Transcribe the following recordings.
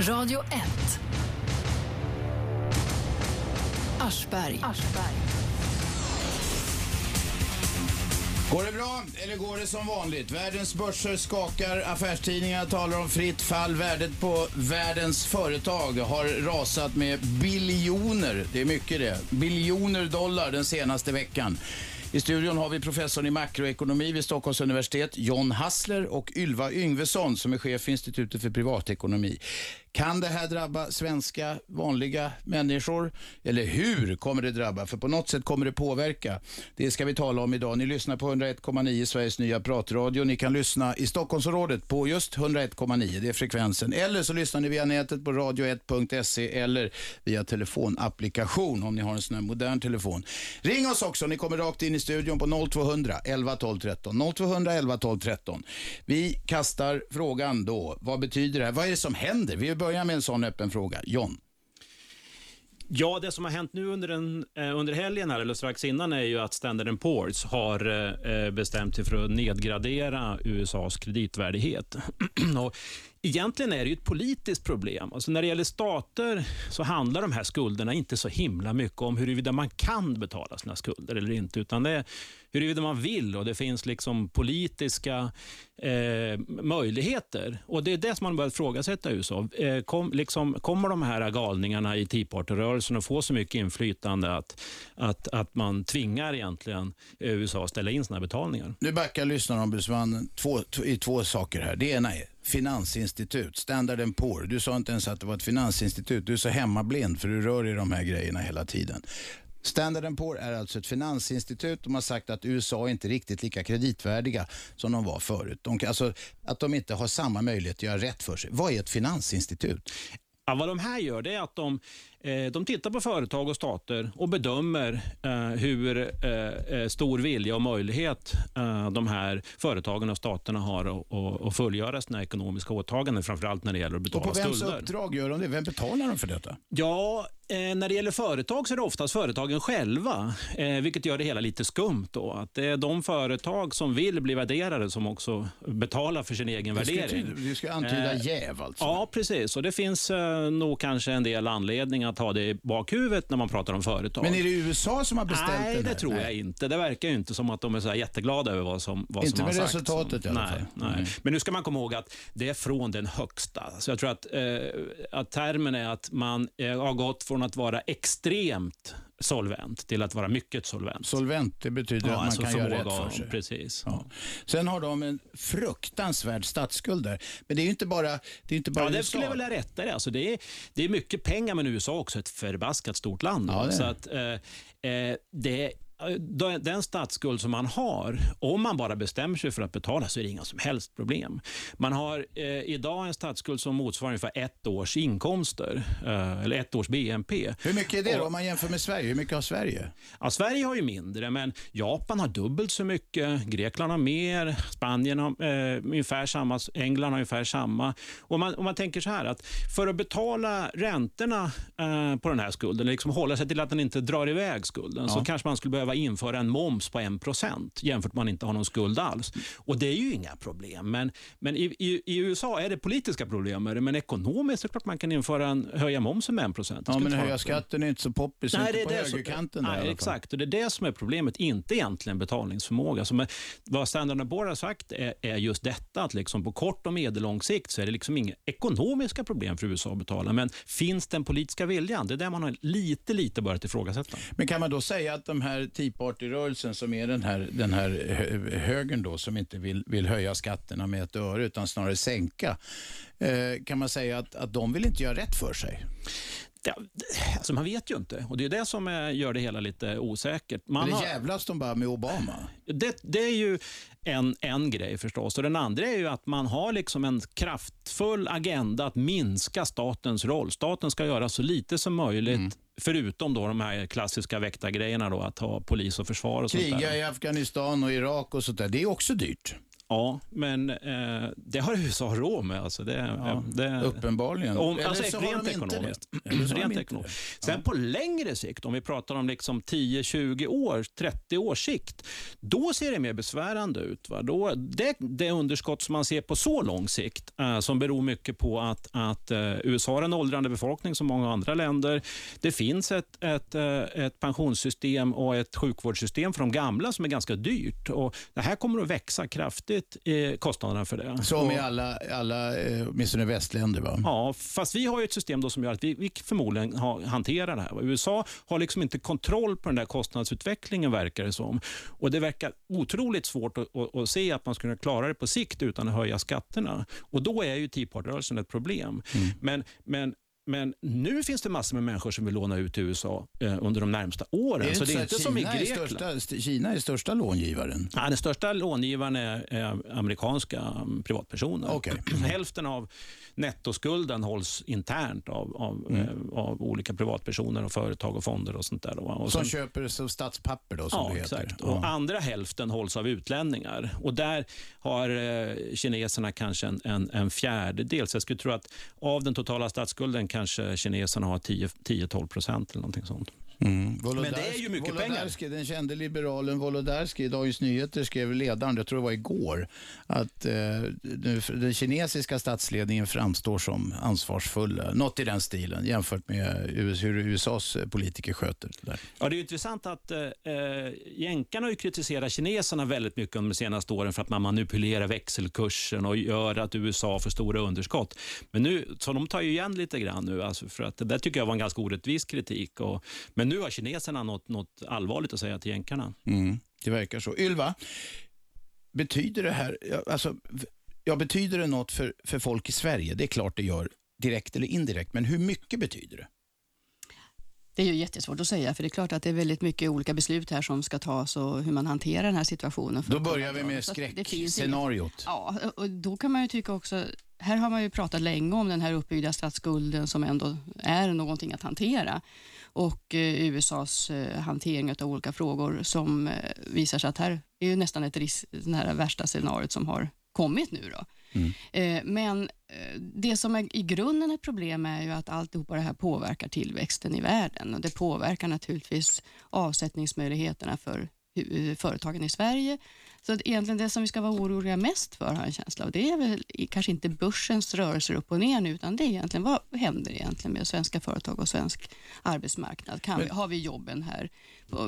Radio 1. Aschberg. Går det bra eller går det som vanligt? Världens börser skakar, affärstidningar talar om fritt fall. Värdet på världens företag har rasat med biljoner, det är mycket det, biljoner dollar den senaste veckan. I studion har vi professorn i makroekonomi vid Stockholms universitet, John Hassler och Ylva Yngvesson som är chef för Institutet för privatekonomi. Kan det här drabba svenska vanliga människor? Eller hur kommer det drabba? För på något sätt kommer det påverka. Det ska vi tala om idag. Ni lyssnar på 101,9 Sveriges nya pratradio. Ni kan lyssna i Stockholmsområdet på just 101,9. Det är frekvensen. Eller så lyssnar ni via nätet på radio1.se eller via telefonapplikation om ni har en sån här modern telefon. Ring oss också. Ni kommer rakt in i studion på 0200 11 12 13. 0200 11 12 13. Vi kastar frågan då. Vad betyder det här? Vad är det som händer? Vi börjar med en sån öppen fråga. John. Ja, det som har hänt nu under, en, eh, under helgen, här, eller strax innan, är ju att Standard Poor's har eh, eh, bestämt sig för att nedgradera USAs kreditvärdighet. och Egentligen är det ju ett politiskt problem. Alltså när det gäller stater så handlar de här skulderna inte så himla mycket om huruvida man kan betala sina skulder eller inte, utan det är huruvida man vill och det finns liksom politiska eh, möjligheter. Och Det är det som man börjat ifrågasätta i USA. Eh, kom, liksom, kommer de här galningarna i Tea Party-rörelsen att få så mycket inflytande att, att, att man tvingar egentligen USA att ställa in sina betalningar? Nu backar lyssnarombudsmannen två, i två saker här. Det ena är finansinstitut, Standard Poor. Du sa inte ens att det var ett finansinstitut. Du är så hemmablind för du rör i de här grejerna hela tiden. Standard Poor är alltså ett finansinstitut. De har sagt att USA är inte riktigt lika kreditvärdiga som de var förut. De, alltså, att de inte har samma möjlighet att göra rätt för sig. Vad är ett finansinstitut? Ja, vad de här gör det är att de de tittar på företag och stater och bedömer eh, hur eh, stor vilja och möjlighet de här företagen och staterna har att fullgöra sina ekonomiska åtaganden, framförallt när det gäller att betala skulder. Och på vems uppdrag gör de det? Vem betalar de för detta? Ja, när det gäller företag så är det oftast företagen själva, vilket gör det hela lite skumt. Då. Att det är de företag som vill bli värderade som också betalar för sin egen det värdering. Du ska antyda jäv alltså? Ja, precis. Och det finns nog kanske en del anledningar att ha det i bakhuvudet när man pratar om företag. Men är det USA som har beställt Nej, den det tror jag inte. Det verkar ju inte som att de är så jätteglada över vad som, vad inte som har sagts. Inte med resultatet i alla fall. Nej, nej. Men nu ska man komma ihåg att det är från den högsta. Så jag tror att, eh, att termen är att man eh, har gått från att vara extremt solvent till att vara mycket solvent. Solvent, det betyder ja, att man alltså kan göra rätt för sig. Precis. Ja. Sen har de en fruktansvärd statsskuld där. Men det är ju inte bara, det är inte bara ja, USA. Det skulle jag vilja rätta det. Alltså det, är, det är mycket pengar, men USA är också ett förbaskat stort land. Ja, så att, eh, eh, det den statsskuld som man har, om man bara bestämmer sig för att betala så är det inga som helst problem. Man har eh, idag en statsskuld som motsvarar ungefär ett års inkomster, eh, eller ett års BNP. Hur mycket är det då, om man jämför med Sverige? Hur mycket har Sverige? Ja, Sverige har ju mindre, men Japan har dubbelt så mycket, Grekland har mer, Spanien har eh, ungefär samma, England har ungefär samma. Och man, om man tänker så här, att för att betala räntorna eh, på den här skulden, liksom hålla sig till att den inte drar iväg skulden, ja. så kanske man skulle behöva behöva införa en moms på 1 jämfört med att man inte har någon skuld alls. Och Det är ju inga problem. Men, men i, i, i USA är det politiska problem med det, men ekonomiskt är det klart man kan införa en, höja momsen med 1 Ja, men höja skatten är inte så poppis nej, det på högerkanten. Så, nej, exakt. Och det är det som är problemet, inte egentligen betalningsförmåga. Som är, vad Standard Poor har sagt är, är just detta, att liksom på kort och medellång sikt så är det liksom inga ekonomiska problem för USA att betala, men finns den politiska viljan? Det är det man har lite, lite börjat ifrågasätta. Men kan man då säga att de här Tea Party-rörelsen som är den här, den här högern då som inte vill, vill höja skatterna med ett öre utan snarare sänka. Eh, kan man säga att, att de vill inte göra rätt för sig? Ja, alltså man vet ju inte och det är det som är, gör det hela lite osäkert. Man det jävlas de bara med Obama? Det, det, är ju en, en grej förstås. Och den andra är ju att man har liksom en kraftfull agenda att minska statens roll. Staten ska göra så lite som möjligt mm. Förutom då de här klassiska väktargrejerna, då, att ha polis och försvar. och Kriga i Afghanistan och Irak och sånt där. Det är också dyrt. Ja, men eh, det har USA råd med. Alltså det, Ja, det, Uppenbarligen. Om, Eller alltså, så har rent de inte ekonomiskt. det. Eller så har de rent inte ekonomiskt. det. Sen på längre sikt, om vi pratar om liksom 10, 20 år, 30 års sikt, då ser det mer besvärande ut. Va? Då, det, det underskott som man ser på så lång sikt, eh, som beror mycket på att, att eh, USA har en åldrande befolkning som många andra länder. Det finns ett, ett, eh, ett pensionssystem och ett sjukvårdssystem för de gamla som är ganska dyrt. Och det här kommer att växa kraftigt, eh, kostnaderna för det. Som i alla, alla eh, åtminstone västländer va? Ja, fast vi har ju ett system då som gör att vi, vi förmodligen ha, hanterar det här. Va? USA har liksom inte kontroll på den där kostnadsutvecklingen verkar det som. Och Det verkar otroligt svårt att, att, att se att man skulle klara det på sikt utan att höja skatterna. Och Då är ju Tea Party-rörelsen ett problem. Men, men men nu finns det massor med människor som vill låna ut till USA eh, under de närmsta åren. så det är inte som i Grekland. Största, Kina är största långivaren. Ja, den största långivaren är, är amerikanska mm, privatpersoner. Okej. Hälften av nettoskulden hålls internt av, av, Mm. eh, av olika privatpersoner, och företag och fonder och sånt där. då? Och Som sen- köper som statspapper då, som Ja, det heter. exakt. Och andra hälften hålls av utlänningar. Och där har eh, kineserna kanske en, en, en fjärdedel. Så jag skulle tro att av den totala statsskulden kanske kineserna har 10-12 procent eller någonting sånt. Mm. Men det är ju mycket Wolodarski, Den kände liberalen Wolodarski i Dagens Nyheter skrev ledaren, jag tror det var igår, att eh, nu, den kinesiska statsledningen framstår som ansvarsfull. Något i den stilen jämfört med hur USAs politiker sköter det där. Ja, det är intressant att eh, eh, jänkarna har ju kritiserat kineserna väldigt mycket under de senaste åren för att man manipulerar växelkursen och gör att USA får stora underskott. Men nu, så de tar ju igen lite grann nu, alltså för att det där tycker jag var en ganska orättvis kritik. Och, men nu har kineserna något, något allvarligt att säga till jänkarna. Mm, det verkar så. Ylva, betyder det här, ja, alltså, ja, betyder det något för, för folk i Sverige? Det är klart det gör, direkt eller indirekt, men hur mycket betyder det? Det är ju jättesvårt att säga, för det är klart att det är väldigt mycket olika beslut här som ska tas och hur man hanterar den här situationen. Då börjar vi med skräckscenariot. Ja, och då kan man ju tycka också, här har man ju pratat länge om den här uppbyggda statsskulden som ändå är någonting att hantera och eh, USAs eh, hantering av olika frågor som eh, visar sig att här är ju nästan ett risk, det här värsta scenariot som har kommit nu. Då. Eh, men det som är i grunden ett problem är ju att alltihopa det här påverkar tillväxten i världen och det påverkar naturligtvis avsättningsmöjligheterna för företagen i Sverige. Så att egentligen det som vi ska vara oroliga mest för har jag en känsla av, det är väl kanske inte börsens rörelser upp och ner nu, utan det är egentligen vad händer egentligen med svenska företag och svensk arbetsmarknad? Kan vi, har vi jobben här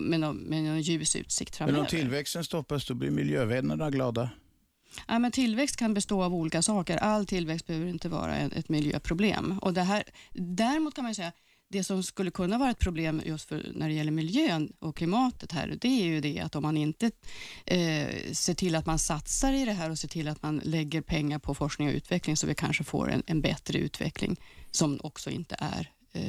med någon, med någon ljus utsikt Men framöver? om tillväxten stoppas då blir miljövännerna glada. Ja, men tillväxt kan bestå av olika saker. All tillväxt behöver inte vara ett, ett miljöproblem. Och det här, däremot kan man säga det som skulle kunna vara ett problem just för, när det gäller miljön och klimatet här, det är ju det att om man inte eh, ser till att man satsar i det här och ser till att man lägger pengar på forskning och utveckling så vi kanske får en, en bättre utveckling som också inte är eh,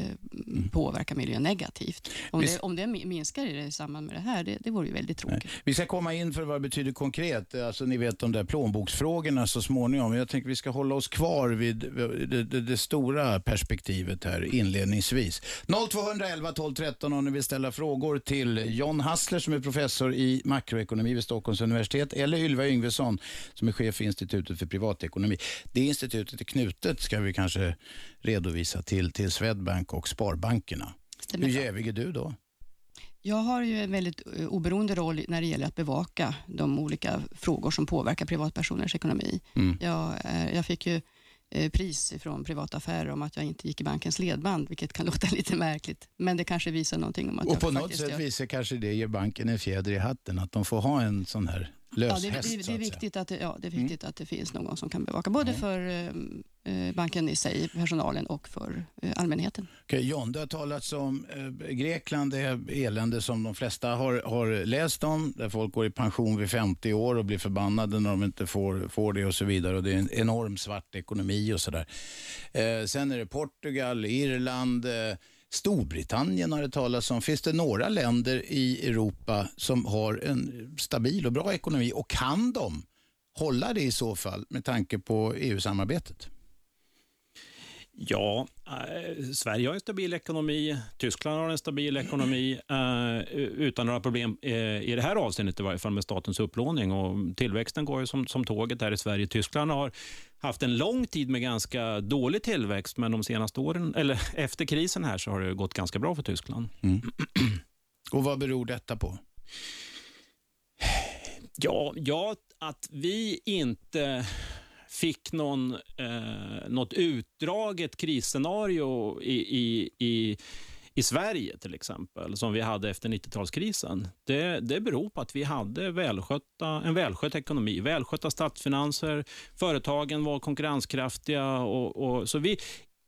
påverkar miljön negativt. Om det, om det minskar i, det, i samband med det här, det, det vore ju väldigt tråkigt. Vi ska komma in för vad det betyder konkret. Alltså, ni vet de där plånboksfrågorna så småningom. Jag tänker vi ska hålla oss kvar vid det, det, det stora perspektivet här inledningsvis. 0211 12 13 om ni vill ställa frågor till John Hassler som är professor i makroekonomi vid Stockholms universitet eller Ylva Yngvesson som är chef för Institutet för privatekonomi. Det institutet är knutet, ska vi kanske redovisa, till, till Swedbank och Sparbankerna. Stämmer Hur jävig är du då? Jag har ju en väldigt eh, oberoende roll när det gäller att bevaka de olika frågor som påverkar privatpersoners ekonomi. Mm. Jag, eh, jag fick ju eh, pris från privata affärer om att jag inte gick i bankens ledband, vilket kan låta lite märkligt, men det kanske visar någonting om att Och jag på något sätt gör- visar kanske det ger banken en fjäder i hatten, att de får ha en sån här lös Ja, det, häst. det, det, är. Mm. viktigt att det, ja, det är viktigt att det finns någon som kan bevaka, både för eh, eh, banken i sig, personalen och för eh, allmänheten. Okej, John, det har talats om eh, Grekland, det elände som de flesta har, har läst om, där folk går i pension vid 50 år och blir förbannade när de inte får, får det och så vidare. Och det är en enorm svart ekonomi och sådär. Eh, sen är det Portugal, Irland, eh, Storbritannien har det talats om. Finns det några länder i Europa som har en stabil och bra ekonomi och kan de hålla det i så fall med tanke på EU-samarbetet? Ja, eh, Sverige har en stabil ekonomi, Tyskland har en stabil ekonomi eh, utan några problem eh, i det här avseendet i varje fall med statens upplåning. Och tillväxten går ju som, som tåget här i Sverige. Tyskland har haft en lång tid med ganska dålig tillväxt, men de senaste åren, eller efter krisen här, så har det gått ganska bra för Tyskland. Mm. Och vad beror detta på? Ja, ja, att vi inte fick någon, eh, något utdraget krisscenario i, i, i, i Sverige till exempel, som vi hade efter 90-talskrisen. Det, det beror på att vi hade välskötta, en välskött ekonomi, välskötta statsfinanser, företagen var konkurrenskraftiga. Och, och, så vi,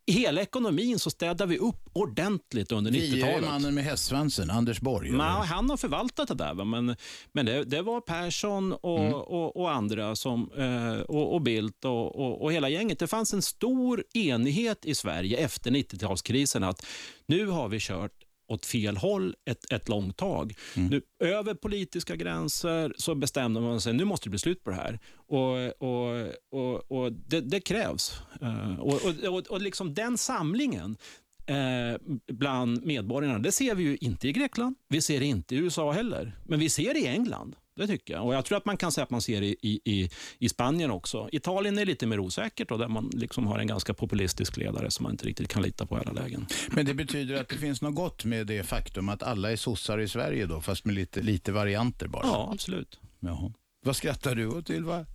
i hela ekonomin så städade vi upp ordentligt under 90-talet. Vi är mannen med hästsvansen, Anders Borg. Nej, han har förvaltat det där. Men, men det, det var Persson och, mm. och, och, andra, som, eh, och, och Bildt och, och, och hela gänget. Det fanns en stor enighet i Sverige efter 90-talskrisen att nu har vi kört åt fel håll ett, ett långt tag. Mm. Nu, över politiska gränser så bestämde man sig, nu måste det bli slut på det här. Och, och, och, och det, det, krävs. Uh, och, och, och, liksom den samlingen eh, bland medborgarna, det ser vi ju inte i Grekland, vi ser det inte i USA heller, men vi ser det i England. Det tycker jag. Och Jag tror att man kan säga att man ser det i, i, i Spanien också. Italien är lite mer osäkert, och där man liksom har en ganska populistisk ledare som man inte riktigt kan lita på i alla lägen. Men det betyder att det finns något gott med det faktum att alla är sossar i Sverige då, fast med lite, lite varianter bara? Ja, absolut. Jaha. Vad skrattar du åt, Ylva?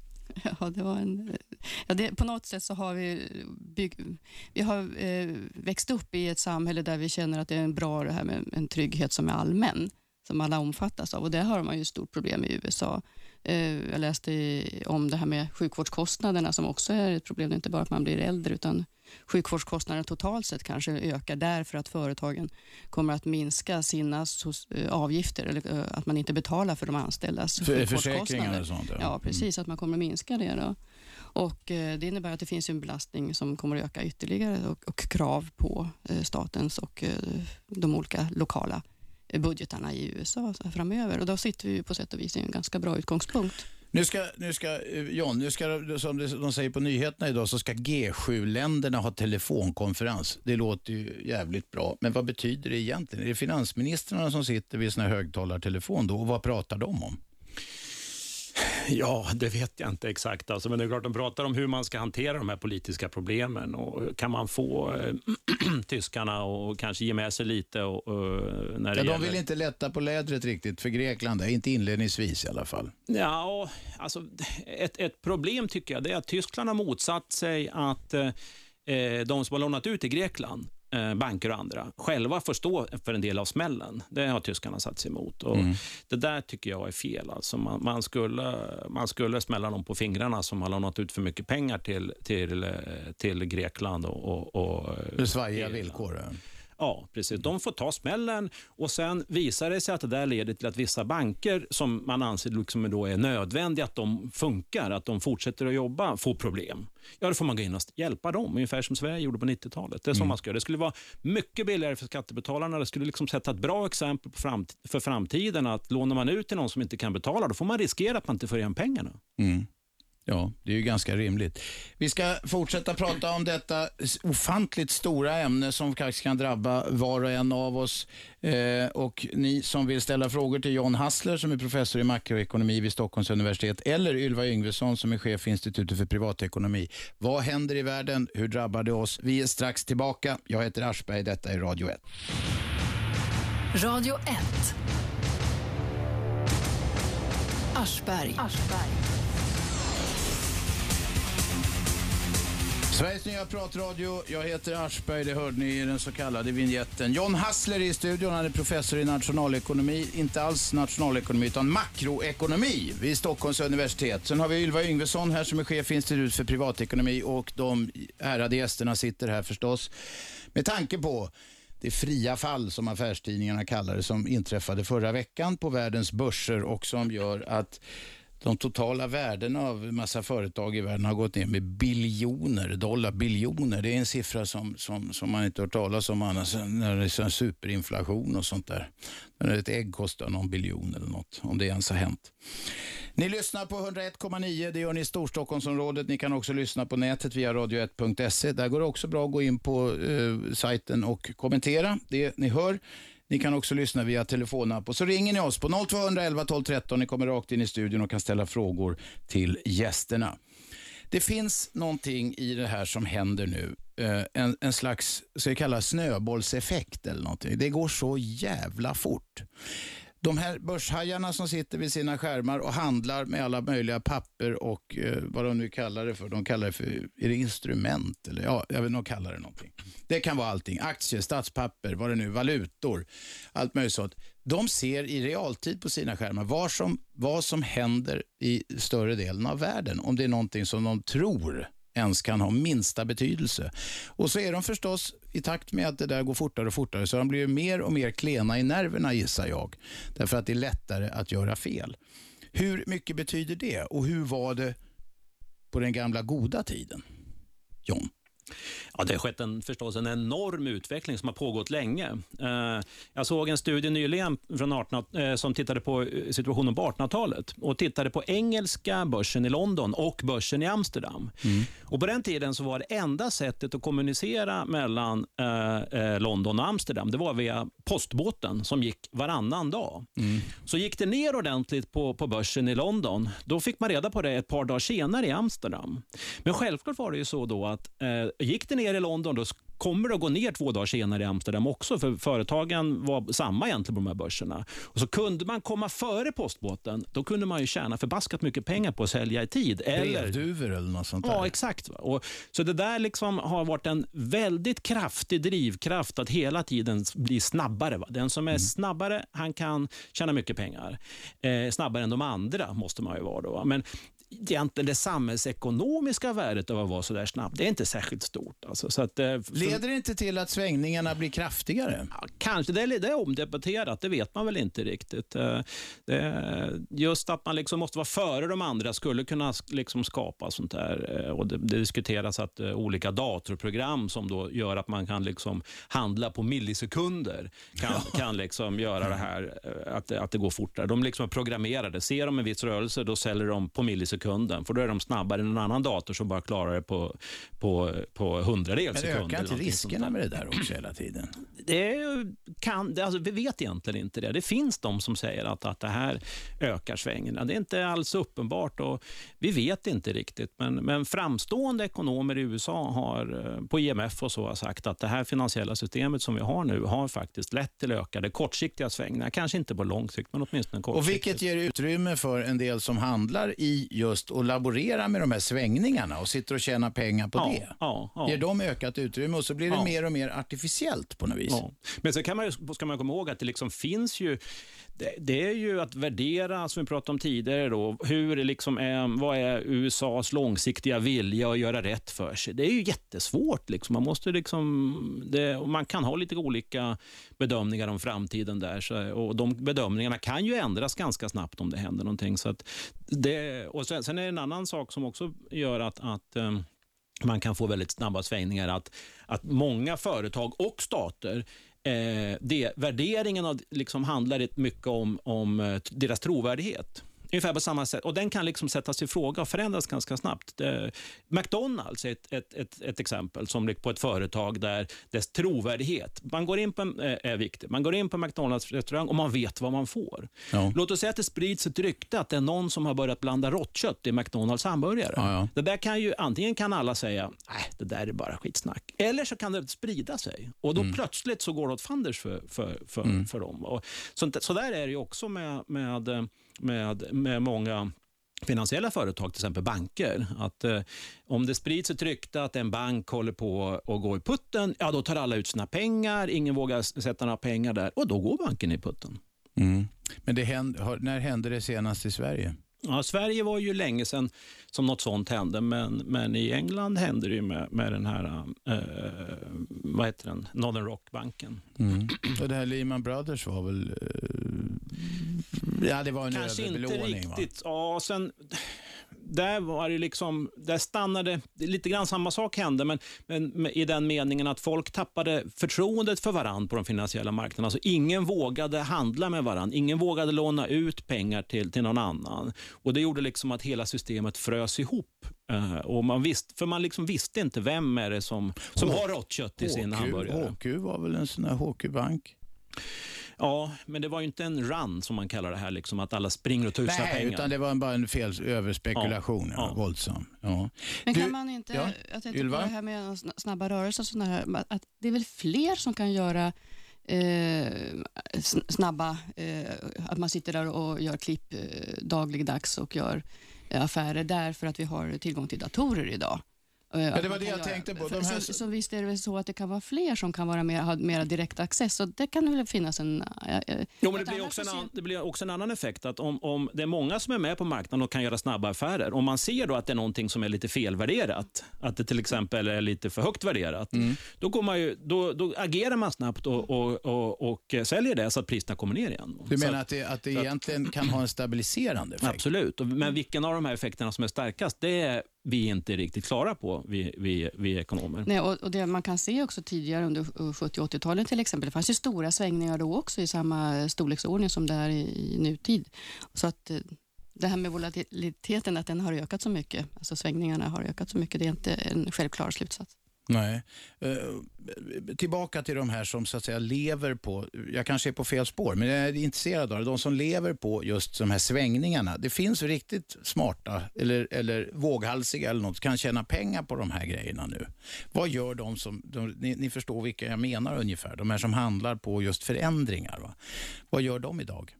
Ja, det var en, ja, det, på något sätt så har vi, bygg, vi har eh, växt upp i ett samhälle där vi känner att det är bra det här med en trygghet som är allmän som alla omfattas av och det har man ju stort problem i USA. Eh, jag läste om det här med sjukvårdskostnaderna som också är ett problem. Det är inte bara att man blir äldre utan sjukvårdskostnaderna totalt sett kanske ökar därför att företagen kommer att minska sina eh, avgifter eller eh, att man inte betalar för de anställdas för, sjukvårdskostnader. Och sånt, ja. ja, precis. Mm. Att man kommer att minska det. Då. Och Det innebär att det finns en belastning som kommer att öka ytterligare och, och krav på statens och de olika lokala budgetarna i USA framöver. Och då sitter vi på sätt och vis i en ganska bra utgångspunkt. Nu ska, nu ska, eh, John, nu ska, som de säger på nyheterna idag, så ska G7-länderna ha telefonkonferens. Det låter ju jävligt bra, men vad betyder det egentligen? Är det finansministrarna som sitter vid sina högtalartelefon då och vad pratar de om? Ja, det vet jag inte exakt. Alltså, men det är klart, de pratar om hur man ska hantera de här politiska problemen. Och kan man få äh, tyskarna och kanske ge med sig lite? Och, och när ja, de vill inte lätta på lädret riktigt för Grekland, inte inledningsvis i alla fall. Ja, alltså, ett, ett problem tycker jag det är att Tyskland har motsatt sig att eh, de som har lånat ut till Grekland Eh, banker och andra själva får stå för en del av smällen. Det har tyskarna satt sig emot. Och mm. Det där tycker jag är fel. Alltså man, man, skulle, man skulle smälla dem på fingrarna som har lånat ut för mycket pengar till, till, eh, till Grekland. Och, och, och svajiga villkor. Ja, precis. De får ta smällen och sen visar det sig att det där leder till att vissa banker som man anser liksom då är nödvändiga att de funkar, att de fortsätter att jobba, får problem. Ja, då får man gå in och hjälpa dem, ungefär som Sverige gjorde på 90-talet. Det är så mm. man ska göra. Det skulle vara mycket billigare för skattebetalarna. Det skulle liksom sätta ett bra exempel för framtiden att lånar man ut till någon som inte kan betala, då får man riskera att man inte får igen pengarna. Mm. Ja, det är ju ganska rimligt. Vi ska fortsätta prata om detta ofantligt stora ämne som kanske kan drabba var och en av oss. Eh, och Ni som vill ställa frågor till John Hassler som är professor i makroekonomi vid Stockholms universitet eller Ylva Yngvesson som är chef för Institutet för privatekonomi. Vad händer i världen? Hur drabbar det oss? Vi är strax tillbaka. Jag heter Aschberg. Detta är Radio 1. Radio 1. Aschberg. Aschberg. Sveriges nya pratradio. Jag heter Aschberg, det hörde ni i den så kallade vignetten. John Hassler är i studion, han är professor i nationalekonomi. Inte alls nationalekonomi, utan makroekonomi vid Stockholms universitet. Sen har vi Ylva Yngvesson här som är chef för Institut för privatekonomi och de ärade gästerna sitter här förstås. Med tanke på det fria fall som affärstidningarna kallar det, som inträffade förra veckan på världens börser och som gör att de totala värdena av en massa företag i världen har gått ner med biljoner dollar. Biljoner, det är en siffra som, som, som man inte hört talas om annars när det är superinflation och sånt där. När ett ägg kostar någon biljon eller något, om det ens har hänt. Ni lyssnar på 101,9, det gör ni i Storstockholmsområdet. Ni kan också lyssna på nätet via radio1.se. Där går det också bra att gå in på eh, sajten och kommentera det ni hör. Ni kan också lyssna via telefonapp och så ringer ni oss på 0211 12 13. Ni kommer rakt in i studion och kan ställa frågor till gästerna. Det finns någonting i det här som händer nu. Eh, en, en slags, ska vi kalla snöbollseffekt eller någonting. Det går så jävla fort. De här börshajarna som sitter vid sina skärmar och handlar med alla möjliga papper och eh, vad de nu kallar det för. De kallar det för, är det instrument? Eller, ja, jag vet inte, de kallar det någonting. Det kan vara allting. Aktier, statspapper, vad det nu valutor, allt möjligt sånt. De ser i realtid på sina skärmar vad som, vad som händer i större delen av världen. Om det är någonting som de tror ens kan ha minsta betydelse. Och så är de förstås, i takt med att det där går fortare och fortare, så de blir mer och mer klena i nerverna gissar jag. Därför att det är lättare att göra fel. Hur mycket betyder det och hur var det på den gamla goda tiden? John? Ja, det har skett en, förstås en enorm utveckling som har pågått länge. Eh, jag såg en studie nyligen från 18, eh, som tittade på eh, situationen på 1800-talet och tittade på engelska börsen i London och börsen i Amsterdam. Mm. Och På den tiden så var det enda sättet att kommunicera mellan London och Amsterdam det var via postbåten som gick varannan dag. Mm. Så gick det ner ordentligt på, på börsen i London, då fick man reda på det ett par dagar senare i Amsterdam. Men självklart var det ju så då att gick det ner i London då kommer det att gå ner två dagar senare i Amsterdam också, för företagen var samma egentligen på de här börserna. Och så kunde man komma före postbåten, då kunde man ju tjäna förbaskat mycket pengar på att sälja i tid. Brevduvor eller något sånt där. Ja, exakt. Och, så det där liksom har varit en väldigt kraftig drivkraft att hela tiden bli snabbare. Va? Den som är mm. snabbare, han kan tjäna mycket pengar. Eh, snabbare än de andra måste man ju vara då. Men egentligen det samhällsekonomiska värdet av att vara så där snabb, det är inte särskilt stort. Alltså, så att, eh, Leder det inte till att svängningarna blir kraftigare? Ja, kanske, det är, det är omdebatterat, det vet man väl inte riktigt. Eh, det, just att man liksom måste vara före de andra skulle kunna liksom skapa sånt där. Eh, och det, det diskuteras att olika datorprogram som då gör att man kan liksom handla på millisekunder kan, kan liksom göra det här, att, att det går fortare. De liksom är programmerade. Ser de en viss rörelse, då säljer de på millisekunder sekunden. För då är de snabbare än en annan dator som bara klarar det på, på, på hundradels sekund. Men ökar inte riskerna med det där också hela tiden? Det kan, det, alltså, vi vet egentligen inte det. Det finns de som säger att, att det här ökar svängarna. Det är inte alls uppenbart och vi vet inte riktigt. Men, men framstående ekonomer i USA har eh, på IMF och så har sagt att det här finansiella systemet som vi har nu har faktiskt lett till ökade kortsiktiga svängningar. Kanske inte på lång sikt, men åtminstone kortsiktigt. Och vilket ger utrymme för en del som handlar i just att laborera med de här svängningarna och sitter och tjänar pengar på ja, det. Ja, ja. Ger dem ökat utrymme och så blir det ja. mer och mer artificiellt på något vis. Men så kan man ska man komma ihåg att det liksom finns ju det, det, är ju att värdera, som vi pratade om tidigare, då, hur liksom är, vad är USAs långsiktiga vilja att göra rätt för sig. Det är ju jättesvårt. Liksom. Man, måste liksom, det, man kan ha lite olika bedömningar om framtiden där. Så, och De bedömningarna kan ju ändras ganska snabbt om det händer någonting. Så det, och sen, sen, är det en annan sak som också gör att, att eh, man kan få väldigt snabba svängningar. Att, att många företag och stater eh, Eh, det, värderingen av, liksom handlar mycket om, om eh, deras trovärdighet. Ungefär på samma sätt. Och Den kan liksom sättas i fråga och förändras ganska snabbt. McDonalds är ett, ett, ett, ett exempel som på ett företag där dess trovärdighet, man går in på, är viktig. Man går in på McDonalds restaurang och man vet vad man får. Ja. Låt oss säga att det sprids ett rykte att det är någon som har börjat blanda råttkött i McDonalds hamburgare. Ja, ja. Det där kan ju, antingen kan alla säga, nej, det där är bara skitsnack. Eller så kan det sprida sig och då mm. plötsligt så går det åt fanders för, för, för, mm. för dem. Och så, så där är det också med, med med, med många finansiella företag, till exempel banker. Att eh, Om det sprids ett rykte att en bank håller på att gå i putten, ja då tar alla ut sina pengar, ingen vågar sätta några pengar där och då går banken i putten. Mm. Men händer, när hände det senast i Sverige? Ja, Sverige var ju länge sedan som något sånt hände, men, men i England hände det med, med den här, eh, vad heter den, Northern Rock-banken. Mm. Och det här Lehman Brothers var väl eh, Ja, det var en Kanske inte överbelåning. Va? riktigt. Ja, sen, där var det liksom, där stannade, lite grann samma sak hände, men, men i den meningen att folk tappade förtroendet för varandra på de finansiella marknaderna. Alltså ingen vågade handla med varandra, ingen vågade låna ut pengar till, till någon annan. Och Det gjorde liksom att hela systemet frös ihop. Uh, och man visste, för man liksom visste inte vem är det som, som har rått kött i sin hamburgare. HQ var väl en sån här HQ-bank? Ja, men det var ju inte en run som man kallar det här, liksom, att alla springer och tar ut sina Nej, pengar. utan det var bara en fel överspekulation. Ja, Ja. Våldsam. Ja. Men Du- kan man inte, ja, jag tänkte Ylva? på det här med sn- snabba rörelser och sådana här, att det är väl fler som kan göra eh, sn- snabba, eh, att man sitter där och gör klipp eh, dagligdags och gör eh, affärer därför att vi har tillgång till datorer idag. Eh, det att var det jag tänkte på. De här- så, så visst är det väl så att det kan vara fler som kan vara mer, ha mer direkt access och det kan väl finnas en... Jo, men det blir, också en, an, det blir också en annan effekt. att om, om Det är många som är med på marknaden och kan göra snabba affärer. Om man ser då att det är någonting som är lite felvärderat, att det till exempel är lite för högt värderat, Mm. då, går man ju, då, då agerar man snabbt och, och, och, och säljer det så att priserna kommer ner igen. Du Så menar att, att det, att det egentligen kan ha en stabiliserande effekt? Absolut, men vilken av de här effekterna som är starkast, det är vi inte riktigt klara på, vi, vi, vi ekonomer. Nej, och, och det man kan se också tidigare under 70 och 80-talet till exempel, det fanns ju stora svängningar då också i samma storleksordning som det är i, i nutid. Så att eh, det här med volatiliteten, att den har ökat så mycket, alltså svängningarna har ökat så mycket, det är inte en självklar slutsats. Nej. Eh, tillbaka till de här som så att säga lever på, jag kanske är på fel spår, men jag är intresserad av det. De som lever på just de här svängningarna. Det finns riktigt smarta eller, eller våghalsiga eller något, kan tjäna pengar på de här grejerna nu. Vad gör de som, de, ni, ni förstår vilka jag menar ungefär, de här som handlar på just förändringar. Va? Vad gör de idag?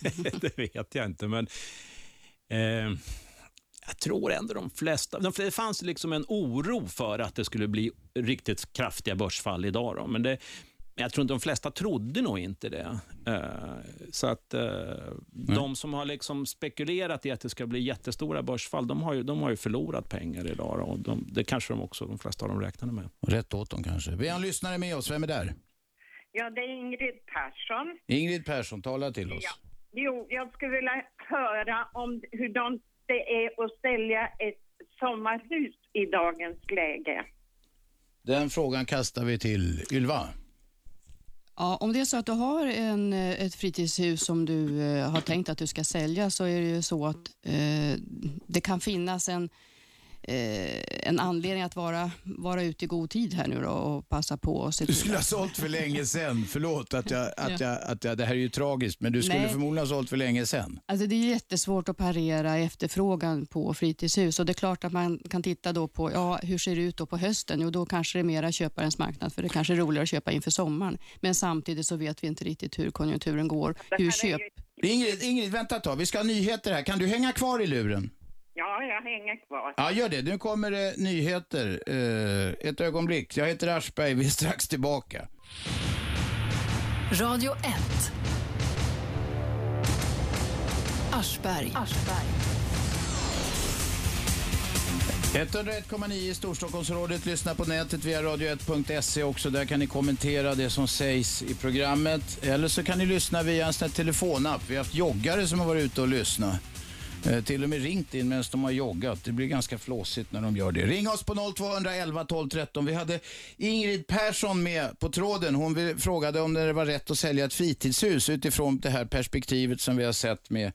det vet jag inte, men eh, jag tror ändå de flesta... De, det fanns liksom en oro för att det skulle bli riktigt kraftiga börsfall idag. Då, men det, jag tror inte de flesta trodde nog inte det. Eh, så att eh, de som har liksom spekulerat i att det ska bli jättestora börsfall, de har ju, de har ju förlorat pengar idag. Och de, det kanske de också, de flesta av dem räknade med. Rätt åt dem kanske. Vi har en lyssnare med oss, vem är där? Ja, det är Ingrid Persson. Ingrid Persson, tala till oss. Ja. Jo, jag skulle vilja höra om hur de, det är att sälja ett sommarhus i dagens läge. Den frågan kastar vi till Ylva. Ja, om det är så att du har en, eh, ett fritidshus som du eh, har tänkt att du ska sälja så är det ju så att eh, det kan finnas en, eh, en anledning att vara, vara ute i god tid här nu då och passa på och se Du skulle ha sålt för länge sedan. Förlåt att jag, att jag, att jag, det här är ju tragiskt, men du skulle Nej. förmodligen ha sålt för länge sedan. Alltså det är jättesvårt att parera efterfrågan på fritidshus och det är klart att man kan titta då på ja, hur ser det ut då på hösten? Jo, då kanske det är mera köparens marknad för det kanske är roligare att köpa inför sommaren. Men samtidigt så vet vi inte riktigt hur konjunkturen går. Hur köp... Ingrid, Ingrid, vänta ett tag. Vi ska ha nyheter här. Kan du hänga kvar i luren? Ja, jag hänger kvar. Ja, gör det. Nu kommer det nyheter. Eh, ett ögonblick. Jag heter Aschberg. Vi är strax tillbaka. Radio 1. Aschberg. 101,9 i Storstockholmsrådet. Lyssna på nätet via radio1.se också. Där kan ni kommentera det som sägs i programmet. Eller så kan ni lyssna via en sån här telefonapp. Vi har haft joggare som har varit ute och lyssnat. Eh, till och med ringt in medan de har joggat. Det blir ganska flåsigt när de gör det. Ring oss på 0211 12 13. Vi hade Ingrid Persson med på tråden. Hon frågade om det var rätt att sälja ett fritidshus utifrån det här perspektivet som vi har sett med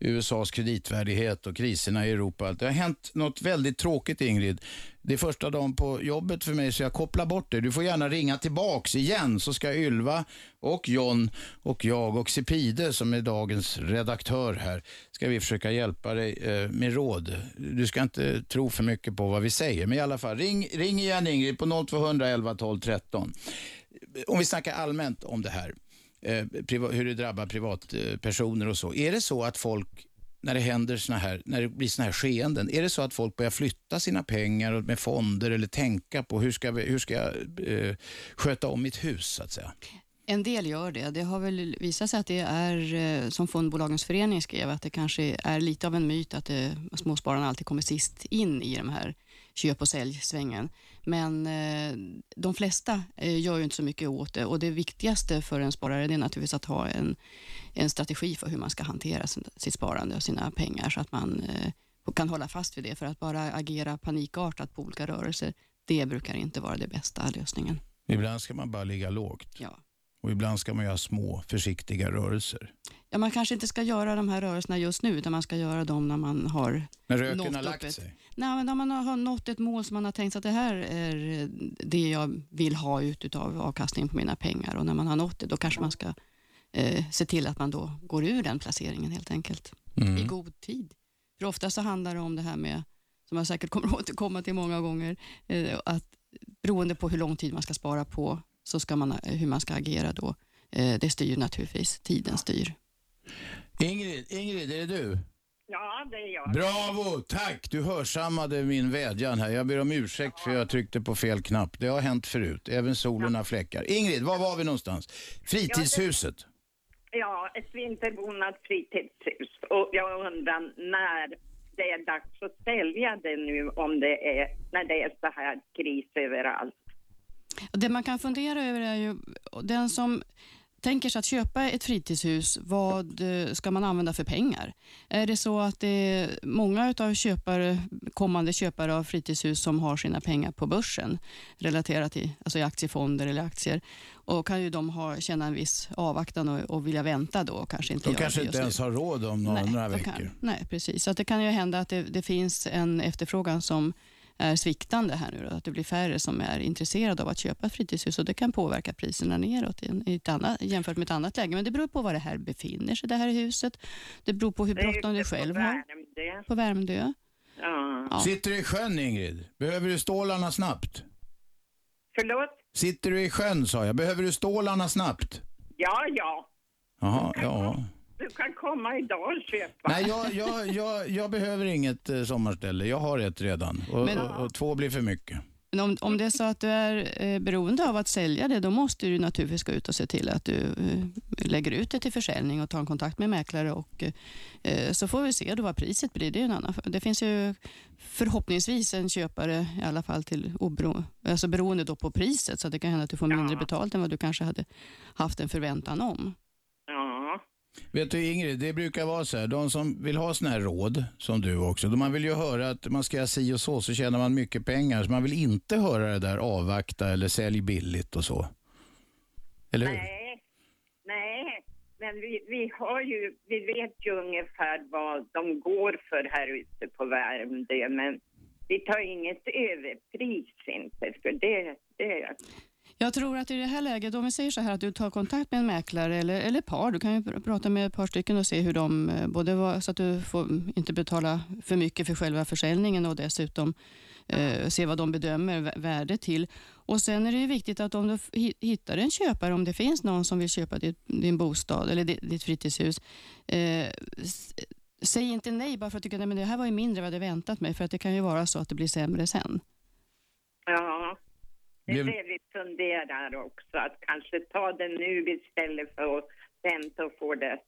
USAs kreditvärdighet och kriserna i Europa. Det har hänt något väldigt tråkigt Ingrid. Det är första dagen på jobbet för mig så jag kopplar bort det. Du får gärna ringa tillbaks igen så ska Ylva och John och jag och Sipide som är dagens redaktör här ska vi försöka hjälpa dig eh, med råd. Du ska inte tro för mycket på vad vi säger men i alla fall ring, ring igen Ingrid på 0200 12 13. Om vi snackar allmänt om det här eh, hur det drabbar privatpersoner och så. Är det så att folk, när det händer såna här, när det blir såna här skeenden, är det så att folk börjar flytta sina pengar med fonder eller tänka på hur ska, vi, hur ska jag eh, sköta om mitt hus så att säga? En del gör det. Det har väl visat sig att det är, eh, som Fondbolagens förening skrev, att det kanske är lite av en myt att det, småspararna alltid kommer sist in i de här köp och säljsvängen. Men eh, de flesta eh, gör ju inte så mycket åt det och det viktigaste för en sparare är naturligtvis att ha en, en strategi för hur man ska hantera sin, sitt sparande och sina pengar så att man eh, kan hålla fast vid det. För att bara agera panikartat på olika rörelser, det brukar inte vara det bästa lösningen. Ibland ska man bara ligga lågt. Ja. Och ibland ska man göra små försiktiga rörelser. Ja, man kanske inte ska göra de här rörelserna just nu, utan man ska göra dem när man har När röken har lagt ett- sig. Nej, men när man har nått ett mål som man har tänkt att det här är det jag vill ha ut av avkastningen på mina pengar och när man har nått det, då kanske man ska eh, se till att man då går ur den placeringen helt enkelt i Mm. god tid. För ofta så handlar det om det här med, som jag säkert kommer att återkomma till många gånger, eh, att beroende på hur lång tid man ska spara på så ska man, hur man ska agera då. Eh, det styr naturligtvis, tiden styr. Ingrid, Ingrid, är det du? Ja, det är jag. Bravo, tack! Du hörsammade min vädjan här. Jag ber om ursäkt för jag tryckte på fel knapp. Det har hänt förut. Även solen har fläckar. Ingrid, var var vi någonstans? Fritidshuset. Ja, ett vinterbonat fritidshus. Och jag undrar när det är dags att sälja det nu om det är, när det är så här kris överallt. Det man kan fundera över är ju, den som tänker sig att köpa ett fritidshus, vad eh, ska man använda för pengar? Är det så att det är många av köpare, kommande köpare av fritidshus som har sina pengar på börsen relaterat till alltså i aktiefonder eller aktier och kan ju de ha, känna en viss avvaktan och, och vilja vänta då och kanske inte De kanske inte ens nu. har råd om några, några de veckor. Kan, nej, precis. Så det kan ju hända att det, det finns en efterfrågan som är sviktande här nu. Då, att det blir färre som är intresserade av att köpa fritidshus och det kan påverka priserna neråt i, en, i ett annat, jämfört med ett annat läge. Men det beror på var det här befinner sig, det här huset. Det beror på hur bråttom du på själv har. Värmdö. På Värmdö. Ja. Ja. Sitter du i sjön, Ingrid? Behöver du stålarna snabbt? Förlåt? Sitter du i sjön, sa jag. Behöver du stålarna snabbt? Ja, ja. Jaha, ja. Du kan komma idag och köpa. Nej, jag, jag, jag, jag behöver inget eh, sommarställe. Jag har ett redan. Och, Men- och, och två blir för mycket. Men om, om det är så att du är eh, beroende av att sälja det, då måste du naturligtvis gå ut och se till att du eh, lägger ut det till försäljning och tar en kontakt med mäklare och eh, så får vi se då vad priset blir. Det, är en annan, det finns ju förhoppningsvis en köpare i alla fall till obero, alltså beroende då på priset så att det kan hända att du får mindre betalt än vad du kanske hade haft en förväntan om. Vet du Ingrid, det brukar vara så här, de som vill ha såna här råd, som du också, då man vill ju höra att man ska göra si och så, så tjänar man mycket pengar. Så man vill inte höra det där avvakta eller sälj billigt och så. Eller hur? Nej, nej. Men vi, vi har ju, vi vet ju ungefär vad de går för här ute på Värmdö, men vi tar inget överpris inte, för det, det jag tror att i det här läget, om vi säger så här att du tar kontakt med en mäklare eller, eller par, du kan ju prata med ett par stycken och se hur de, eh, både var, så att du får inte betala för mycket för själva försäljningen och dessutom eh, se vad de bedömer värdet till. Och Sen är det ju viktigt att om du hittar en köpare, om det finns någon som vill köpa ditt, din bostad eller ditt, ditt fritidshus, eh, säg inte nej bara för att du tycker att det här var ju mindre än vad jag hade väntat mig, för att det kan ju vara så att det blir sämre sen. Ja, det är det vi funderar också, att kanske ta det nu istället för att vänta och få det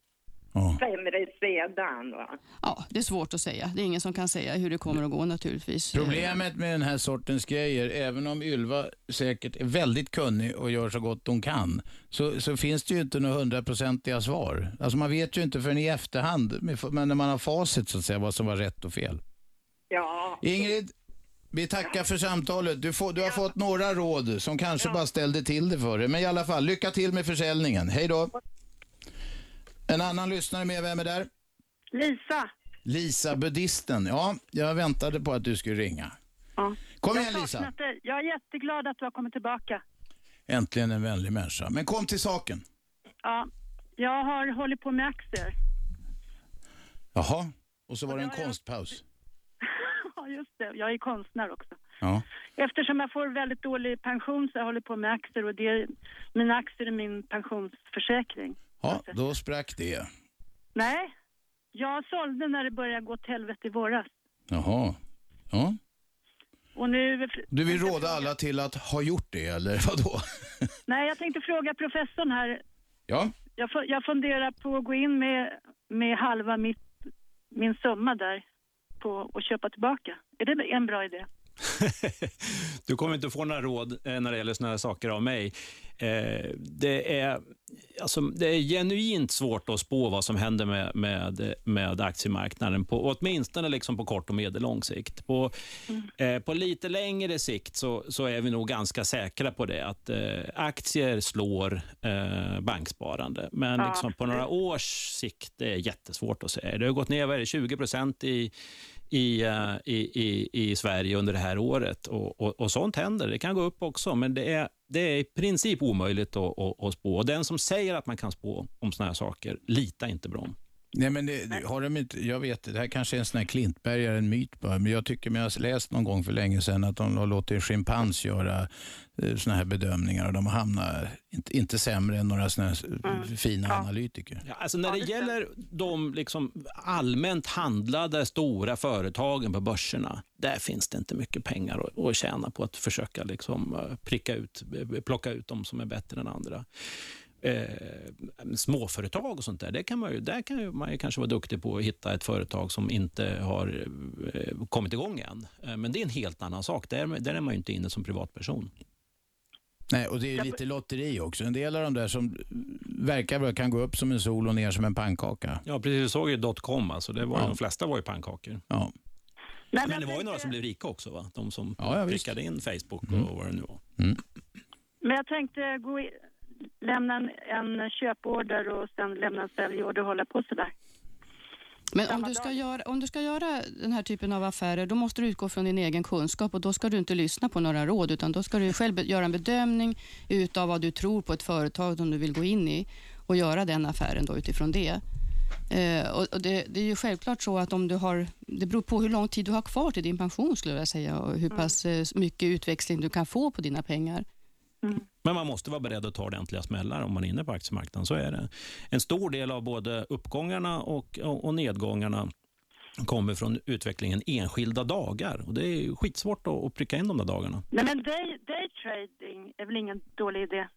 Ja. sämre sedan. Va? Ja, det är svårt att säga. Det är ingen som kan säga hur det kommer att gå naturligtvis. Problemet med den här sortens grejer, även om Ylva säkert är väldigt kunnig och gör så gott hon kan, så, så finns det ju inte några hundraprocentiga svar. Alltså man vet ju inte förrän i efterhand, med- men när man har facit så att säga, vad som var rätt och fel. Ja, Ingrid, vi tackar för samtalet. Du, får, du har fått några råd som kanske bara ställde till det för dig. Men i alla fall, lycka till med försäljningen. Hej då. En annan lyssnare med, vem är där? Lisa. Lisa, buddhisten. Ja, jag väntade på att du skulle ringa. Ja. Kom igen Lisa. dig. Jag är jätteglad att du har kommit tillbaka. Äntligen en vänlig människa. Men kom till saken. Ja. Jag har hållit på med aktier. Jaha, och så var det en konstpaus. Ja, just det. Jag är konstnär också. Ja. Eftersom jag får väldigt dålig pension så jag håller på med aktier och det är, mina aktier är min pensionsförsäkring. ja, då sprack det. Nej, jag sålde när det började gå åt helvete i våras. Jaha. Ja. Och nu... Du vill råda alla till att ha gjort det, eller vadå? Nej, jag tänkte fråga professorn här. Ja, Jag, jag funderar på att gå in med, med halva mitt, min summa där på att köpa tillbaka. Är det en bra idé? du kommer inte få några råd eh, när det gäller såna här saker av mig. Eh, det, är, alltså, det är genuint svårt att spå vad som händer med, med, med aktiemarknaden, på, åtminstone liksom på kort och medellång sikt. På, eh, på lite längre sikt så, så är vi nog ganska säkra på det, att eh, aktier slår eh, banksparande. Men Ja, liksom på några års sikt det är jättesvårt att säga. Det har gått ner vad är det, 20 procent i i, eh, i, i, i Sverige under det här året. Och, och, och sånt händer. Det kan gå upp också, men det är, det är i princip omöjligt att, att, att spå. Och den som säger att man kan spå om såna här saker, lita inte på dem. Nej, men det, det- har de inte, jag vet, det här kanske är en sån här Klintbergare, en myt bara, men jag tycker, men jag har läst någon gång för länge sedan att de har låtit en schimpans göra eh, såna här bedömningar och de har hamnat inte, inte sämre än några såna här eh, fina analytiker. Ja, alltså när det gäller de liksom allmänt handlade stora företagen på börserna, där finns det inte mycket pengar att, att tjäna på att försöka liksom eh, pricka ut, plocka ut de som är bättre än andra. Eh, småföretag och sånt där, det kan man ju, där kan man ju kanske vara duktig på att hitta ett företag som inte har eh, kommit igång än. Eh, men det är en helt annan sak. Där, där är man ju inte inne som privatperson. Nej, och det är ju lite lotteri också. En del av de där som verkar bra kan gå upp som en sol och ner som en pannkaka. Ja, precis. Du såg ju dotcom, alltså. det var Ja. de flesta var ju pannkakor. Ja. Nej, Men det var ju några som blev rika också, va? De som Ja, ja, visst. prickade in Facebook Mm. och vad det nu var. Men jag tänkte gå i, lämna en, en köporder och sen lämna en säljorder och hålla på sådär. Men om du, ska göra, om du ska göra den här typen av affärer, då måste du utgå från din egen kunskap och då ska du inte lyssna på några råd, utan då ska du själv göra en bedömning utav vad du tror på ett företag som du vill gå in i och göra den affären då utifrån det. Eh, och det, det är ju självklart så att om du har, det beror på hur lång tid du har kvar till din pension skulle jag säga och hur pass eh, mycket utväxling du kan få på dina pengar. Men man måste vara beredd att ta ordentliga smällar om man är inne på aktiemarknaden. Så är det. En stor del av både uppgångarna och, och, nedgångarna kommer från utvecklingen enskilda dagar. Och Det är skitsvårt att, att pricka in de där dagarna. Nej, men day, daytrading är väl ingen dålig idé?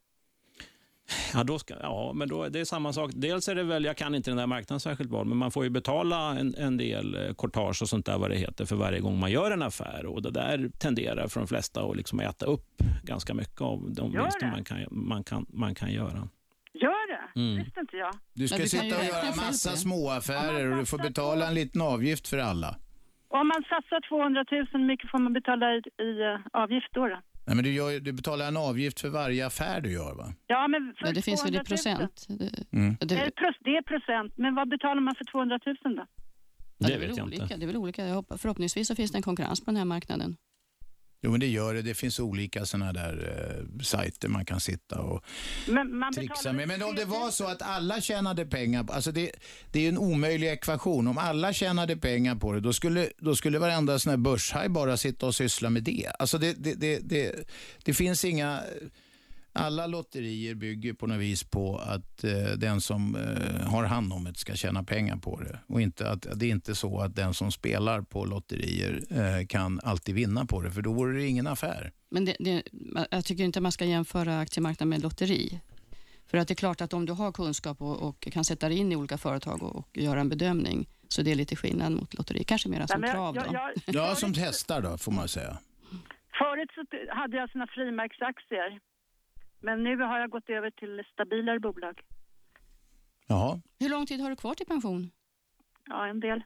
Ja, då ska, ja, men då, det är samma sak. Dels är det väl, jag kan inte den där marknaden särskilt bra, men man får ju betala en, en del eh, courtage och sånt där vad det heter för varje gång man gör en affär. Och Det där tenderar för de flesta att liksom äta upp ganska mycket av de Gör vinster det? man kan, man, kan, man kan göra. Gör det? Mm. visste inte jag. Du ska du sitta och göra själv massa på det. småaffärer och du får betala en liten avgift för alla. Om man satsar 200 000, hur mycket får man betala i, i eh, avgift då? då? Nej, men du, gör, du betalar en avgift för varje affär du gör va? Ja, men för Ja, det finns väl i 200 000. procent? Det, Mm. det, Det är, det procent, men vad betalar man för 200 000 då? Ja, Det är väl vet jag olika. inte. Det är väl olika. Förhoppningsvis så finns det en konkurrens på den här marknaden. Jo, men det gör det. Det finns olika såna där eh, sajter man kan sitta och Men trixa med. Men om det 3 000. var så att alla tjänade pengar, alltså det, det är ju en omöjlig ekvation. Om alla tjänade pengar på det, då skulle, då skulle varenda sån här börshaj bara sitta och syssla med det. Alltså det, det, det, det, det finns inga... Alla lotterier bygger på något vis på att eh, den som eh, har hand om det ska tjäna pengar på det. Och inte att, det är inte så att den som spelar på lotterier eh, kan alltid vinna på det, för då vore det ingen affär. Men det, det, jag tycker inte man ska jämföra aktiemarknaden med lotteri. För att det är klart att om du har kunskap och, och kan sätta dig in i olika företag och, och göra en bedömning, så det är lite skillnad mot lotteri. Kanske mera Nej, som men jag- trav då. jag- jag- Ja, som hästar då, får man säga. Förut så hade jag såna frimärksaktier. Men nu har jag gått över till stabilare bolag. Jaha. Hur lång tid har du kvar till pension? Ja, en del.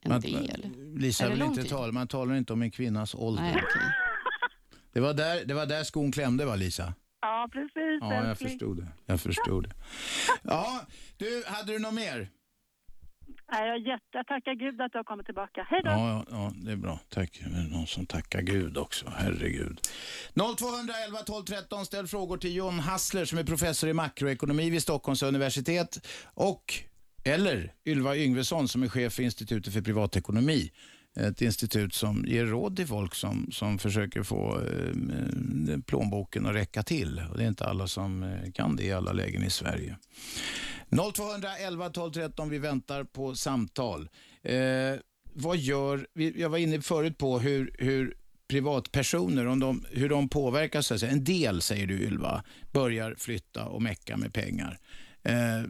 En Man- del? Lisa vill inte tala, man talar inte om en kvinnas ålder. Nej, okej. Det, var där, det var där skon klämde va Lisa? Ja, precis. Ja, jag älskling. förstod det. Jag förstod det. Ja, du, hade du något mer? Nej, jag, jätte, jag tackar gud att du har kommit tillbaka. Hej då! Ja, ja, ja det är bra. Tack. Det någon som tackar Gud också. Herregud. 0211 12 13. Ställ frågor till John Hassler som är professor i makroekonomi vid Stockholms universitet och eller Ylva Yngvesson som är chef för Institutet för privatekonomi. Ett institut som ger råd till folk som, som försöker få eh, eh plånboken att räcka till. Och det är inte alla som eh, kan det i alla lägen i Sverige. 0211 12 13. Vi väntar på samtal. Eh, vad gör, jag var inne förut på hur, hur privatpersoner, om de, hur de påverkas. så att säga. En del, säger du Ylva, börjar flytta och mecka med pengar. Eh,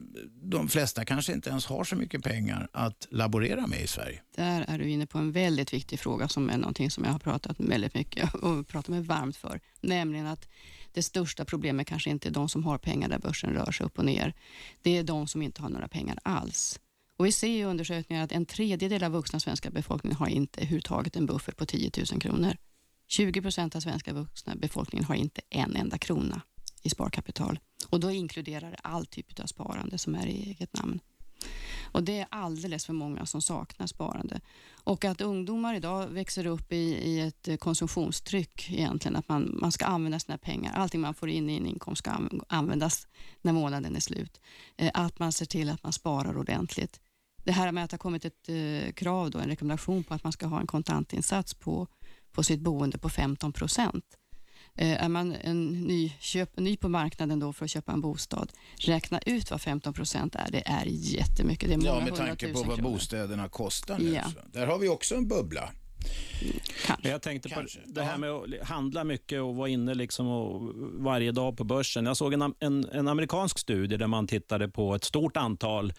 de flesta kanske inte ens har så mycket pengar att laborera med i Sverige. Där är du inne på en väldigt viktig fråga som är någonting som jag har pratat väldigt mycket och pratat mig varmt för. Nämligen att det största problemet kanske inte är de som har pengar där börsen rör sig upp och ner. Det är de som inte har några pengar alls. Och vi ser i undersökningar att en tredjedel av vuxna svenska befolkningen har inte överhuvudtaget en buffert på 10 000 kronor. 20 procent av svenska vuxna befolkningen har inte en enda krona i sparkapital. Och då inkluderar det all typ av sparande som är i eget namn. Och Det är alldeles för många som saknar sparande. Och att ungdomar idag växer upp i, i ett konsumtionstryck egentligen, att man, man ska använda sina pengar. Allting man får in i en inkomst ska användas när månaden är slut. Eh, att man ser till att man sparar ordentligt. Det här med att det har kommit ett eh, krav, då, en rekommendation på att man ska ha en kontantinsats på, på sitt boende på 15 procent. Eh, är man en ny, köp, ny på marknaden då för att köpa en bostad, räkna ut vad 15 procent är. Det är jättemycket. Det är många ja, med tanke på vad kronor. bostäderna kostar nu. Ja. Där har vi också en bubbla. Kanske. Jag tänkte Kanske. på det här med att handla mycket och vara inne liksom och varje dag på börsen. Jag såg en, en, en amerikansk studie där man tittade på ett stort antal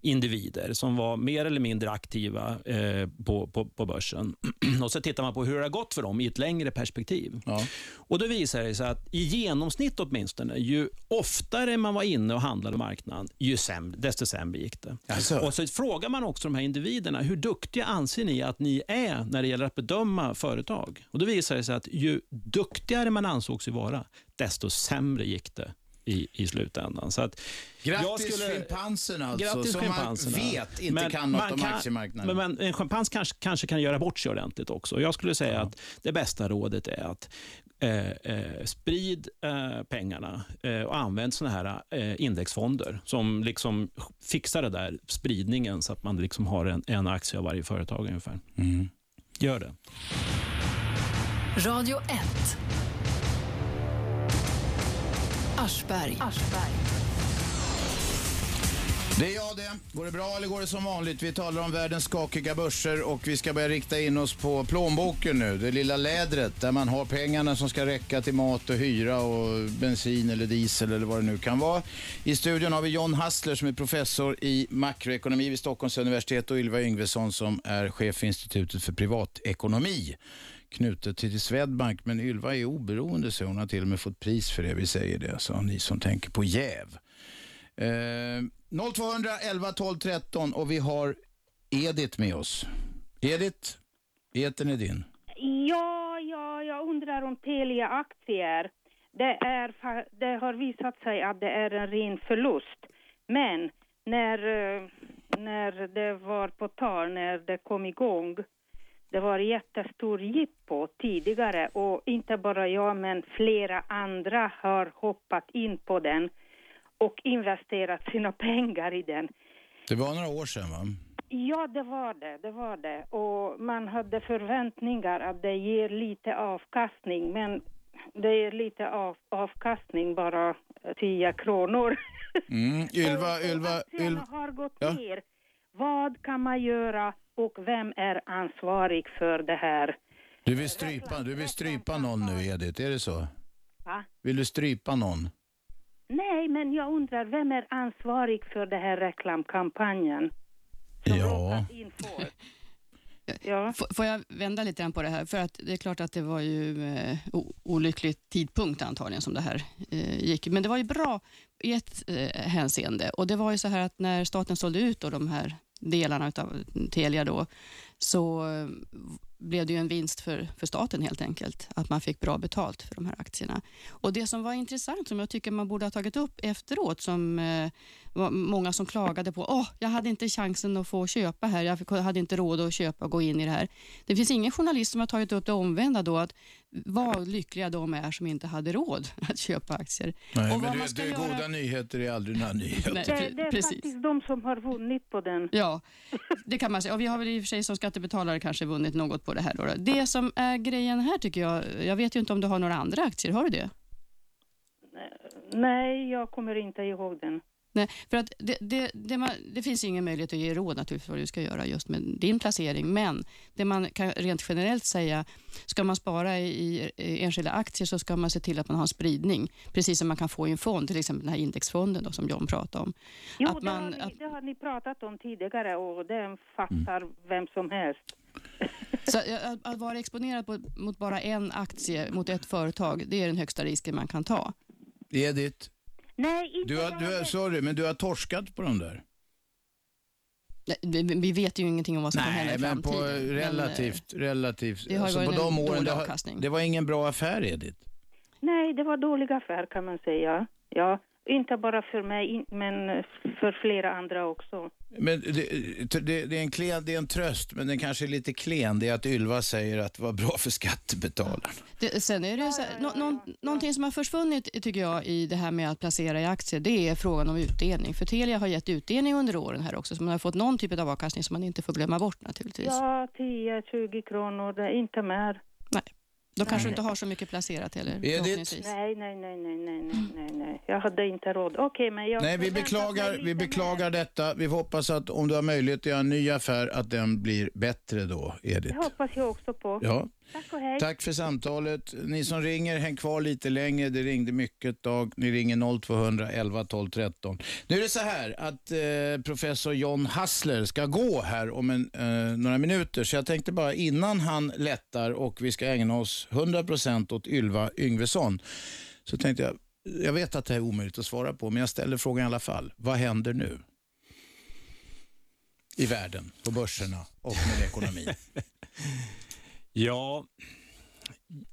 individer som var mer eller mindre aktiva eh, på, på, på börsen. och så tittar man på hur det har gått för dem i ett längre perspektiv. Ja. Och Då visar det sig att i genomsnitt åtminstone, ju oftare man var inne och handlade marknaden, ju sämre, desto sämre gick det. Alltså. Och så frågar man också de här individerna, hur duktiga anser ni att ni är när det gäller att bedöma företag? Och Då visar det sig att ju duktigare man ansåg sig vara, desto sämre gick det i, i slutändan. Så att Grattis skulle- schimpansen alltså, Grattis som man vet inte Men kan något man om kan- aktiemarknaden. Men, men en schimpans kanske, kanske kan göra bort sig ordentligt också. Jag skulle säga att det bästa rådet är att eh, eh, sprid eh, pengarna eh, och använd såna här eh, indexfonder som liksom fixar det där spridningen så att man liksom har en, en aktie av varje företag ungefär. Mm. Gör det. Radio 1. Aschberg. Det är jag det. Går det bra eller går det som vanligt? Vi talar om världens skakiga börser och vi ska börja rikta in oss på plånboken nu. Det lilla lädret där man har pengarna som ska räcka till mat och hyra och bensin eller diesel eller vad det nu kan vara. I studion har vi John Hassler som är professor i makroekonomi vid Stockholms universitet och Ylva Yngvesson som är chef för Institutet för privatekonomi knutet till Swedbank. Men Ylva är oberoende så hon har till och med fått pris för det. Vi säger det, så ni som tänker på jäv. Eh, 0211 12 13 och vi har Edith med oss. Edith, etern är din. Ja, ja, jag undrar om Telia-aktier. Det, är, det har visat sig att det är en ren förlust. Men när, eh, när det var på tal, när det kom igång, det var jättestor jippo tidigare och inte bara jag men flera andra har hoppat in på den och investerat sina pengar i den. Det var några år sedan va? Ja, det var det. Det var det. Och man hade förväntningar att det ger lite avkastning, men det ger lite av, avkastning, bara 10 kronor. Mm. Ylva, Ylva, Ylva. har gått Ja. ner. Vad kan man göra och vem är ansvarig för det här? Du vill strypa, du vill strypa någon nu Edith, är det så? Va? Vill du strypa någon? Nej, men jag undrar, vem är ansvarig för den här reklamkampanjen? Som Ja. råkat in folk? Ja. Får jag vända lite grann på det här? För att det är klart att det var ju eh, olycklig tidpunkt antagligen som det här eh, gick. Men det var ju bra i ett eh, hänseende. Och det var ju så här att när staten sålde ut då de här delarna av Telia då, så eh, blev det ju en vinst för, för staten helt enkelt. Att man fick bra betalt för de här aktierna. Och Det som var intressant, som jag tycker man borde ha tagit upp efteråt, som eh, var många som klagade på, åh, jag hade inte chansen att få köpa här, jag hade inte råd att köpa och gå in i det här. Det finns ingen journalist som har tagit upp det omvända då, att vad lyckliga de är som inte hade råd att köpa aktier. Nej, Och vad men man du, ska du, göra- goda nyheter är aldrig några nyheter. Nej, Det, det är precis. faktiskt de som har vunnit på den. Ja, det kan man säga. Och vi har väl i och för sig som skattebetalare kanske vunnit något på det här. Då. Det som är grejen här tycker jag, jag vet ju inte om du har några andra aktier, har du det? Nej, jag kommer inte ihåg den. Nej, för att det, det, det, man, det finns ingen möjlighet att ge råd naturligtvis vad du ska göra just med din placering, men det man kan rent generellt säga, ska man spara i, i enskilda aktier så ska man se till att man har en spridning, precis som man kan få i en fond, till exempel den här indexfonden då, som John pratade om. Jo, Att det, har man- ni, att- det har ni pratat om tidigare och det fattar vem som helst. Så att, att vara exponerad på, mot bara en aktie, mot ett företag, det är den högsta risken man kan ta. Edith, Nej, inte du har, du har, sorry, men du har torskat på de där. Vi, vi vet ju ingenting om vad som kan hända i men framtiden. på men, eh, relativt, relativt. det har alltså, på varit en de åren, dålig det, har, avkastning. det var ingen bra affär, Edith. Nej, det var dålig affär kan man säga. Ja, inte bara för mig, in- men för flera andra också. Men det, det, det, är en klen, det är en tröst, men den kanske är lite klen. Det är att Ylva säger att det var bra för skattebetalaren. Det, sen är det så, här, nå, nå, någonting som har försvunnit tycker jag i det här med att placera i aktier, det är frågan om utdelning. För Telia har gett utdelning under åren här också, så man har fått någon typ av avkastning som man inte får glömma bort naturligtvis. Ja, 10-20 kronor, det är inte mer. De kanske inte har så mycket placerat heller, Edith? Nej, nej, nej, nej, nej, nej. Jag hade inte råd. Okej, men jag... Nej, vi beklagar, vi beklagar detta. Vi får hoppas att om du har möjlighet att göra en ny affär, att den blir bättre då. Edith. Det hoppas jag också på. Ja. Tack och hej. Tack för samtalet. Ni som ringer, häng kvar lite längre. Det ringde mycket tag. Ni ringer 0200 11 12 13. Nu är det så här att eh, professor John Hassler ska gå här om en, eh, några minuter. Så jag tänkte bara innan han lättar och vi ska ägna oss 100% åt Ylva Yngvesson. Så tänkte jag, jag vet att det här är omöjligt att svara på, men jag ställer frågan i alla fall. Vad händer nu? I världen, på börserna och med ekonomin. Ja,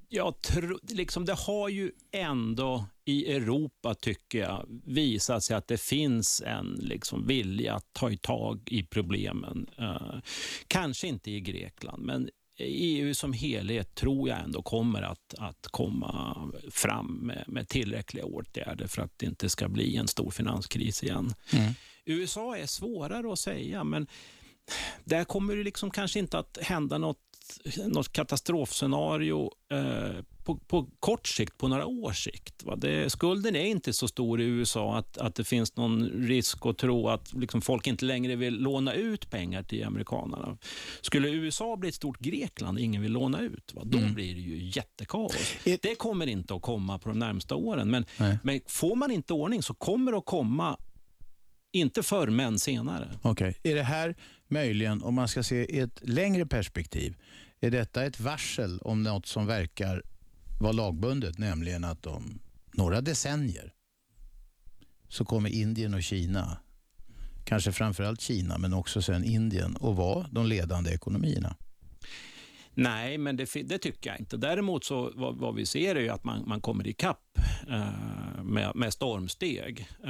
jag tror, liksom det har ju ändå i Europa, tycker jag, visat sig att det finns en liksom vilja att ta i tag i problemen. Eh, kanske inte i Grekland, men EU som helhet tror jag ändå kommer att, att komma fram med, med tillräckliga åtgärder för att det inte ska bli en stor finanskris igen. USA är svårare att säga, men där kommer det liksom kanske inte att hända något, något katastrofscenario eh, på, på kort sikt, på några års sikt. Det, skulden är inte så stor i USA att, att det finns någon risk att tro att liksom folk inte längre vill låna ut pengar till amerikanerna. Skulle USA bli ett stort Grekland ingen vill låna ut, va? då blir det ju jättekaos. Det kommer inte att komma på de närmsta åren, men, men får man inte ordning så kommer det att komma, inte förr men senare. Okej. Är det här möjligen, om man ska se i ett längre perspektiv, är detta ett varsel om något som verkar vara lagbundet, nämligen att om några decennier så kommer Indien och Kina, kanske framförallt Kina, men också sen Indien, att vara de ledande ekonomierna? Nej, men det, det tycker jag inte. Däremot så vad, vad vi ser är ju att man, man kommer ikapp eh, med, med stormsteg. Eh,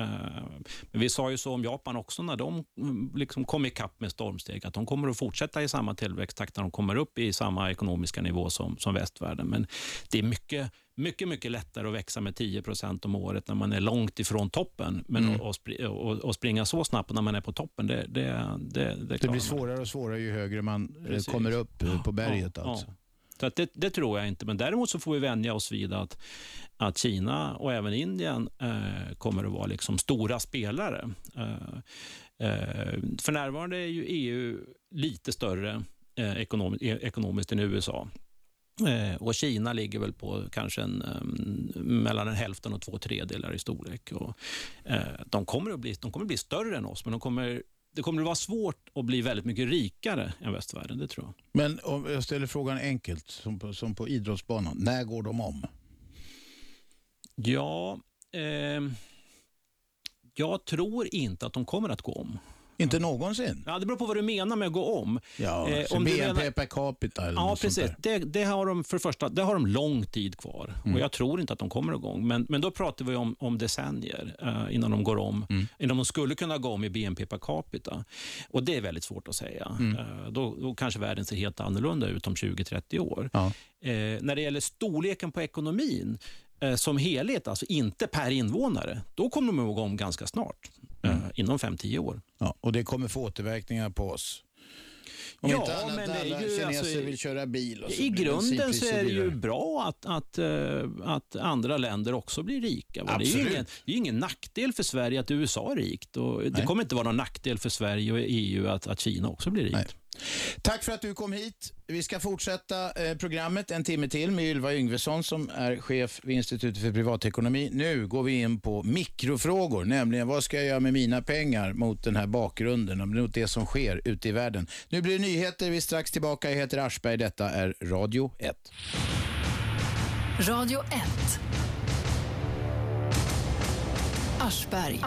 men vi sa ju så om Japan också när de mm, liksom kom ikapp med stormsteg, att de kommer att fortsätta i samma tillväxttakt när de kommer upp i samma ekonomiska nivå som, som västvärlden. Men det är mycket, mycket, mycket lättare att växa med 10% om året när man är långt ifrån toppen. Men Mm. att och, och, springa så snabbt när man är på toppen, det, det, det, det, Det blir svårare och svårare ju högre man eh, Precis. kommer upp på berget. Ja, alltså. ja. Så att det, det tror jag inte, men däremot så får vi vänja oss vid att, att Kina och även Indien eh, kommer att vara liksom stora spelare. Eh, eh, för närvarande är ju EU lite större eh, ekonom, e-, ekonomiskt än USA. Eh, och Kina ligger väl på kanske en, eh, mellan en hälften och två tredjedelar i storlek. Och, eh, de, kommer att bli, de kommer att bli större än oss, men de kommer, det kommer att vara svårt att bli väldigt mycket rikare än västvärlden, det tror jag. Men om jag ställer frågan enkelt, som på, som på idrottsbanan. När går de om? Ja, ehm, jag tror inte att de kommer att gå om. Inte någonsin? Ja, det beror på vad du menar med att gå om. Ja, Eh, om BNP menar- per capita eller Ja, något sånt precis. där. Det, det har de för det första, det har de lång tid kvar och jag tror inte att de kommer igång. Men, men då pratar vi om, om decennier eh, innan de går om, innan de skulle kunna gå om i BNP per capita. Och det är väldigt svårt att säga. Eh, då, då kanske världen ser helt annorlunda ut om 20-30 år. Ja. Eh, när det gäller storleken på ekonomin eh, som helhet, alltså inte per invånare, då kommer de igång ganska snart. Eh, inom 5-10 år. Ja, och det kommer få återverkningar på oss. Om Ja, inte annat men det är alla ju, kineser alltså, vill köra bil. Och så I grunden så är det ju bra att, att, eh, att andra länder också blir rika. va? Det är ju Absolut. ingen, det är ingen nackdel för Sverige att USA är rikt. Och det Nej. kommer inte vara någon nackdel för Sverige och EU att, att Kina också blir rikt. Nej. Tack för att du kom hit. Vi ska fortsätta eh, programmet en timme till med Ylva Yngvesson som är chef vid Institutet för privatekonomi. Nu går vi in på mikrofrågor, nämligen vad ska jag göra med mina pengar mot den här bakgrunden och mot det som sker ute i världen. Nu blir det nyheter, vi är strax tillbaka. Jag heter Aschberg, detta är Radio 1. Radio 1. Aschberg.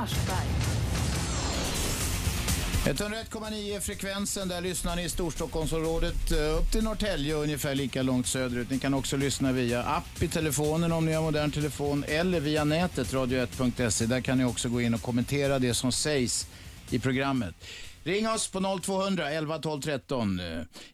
101,9 frekvensen. Där lyssnar ni i Storstockholmsområdet eh, upp till Norrtälje och ungefär lika långt söderut. Ni kan också lyssna via app i telefonen om ni har modern telefon eller via nätet, radio1.se. Där kan ni också gå in och kommentera det som sägs i programmet. Ring oss på 0200 11 12 13.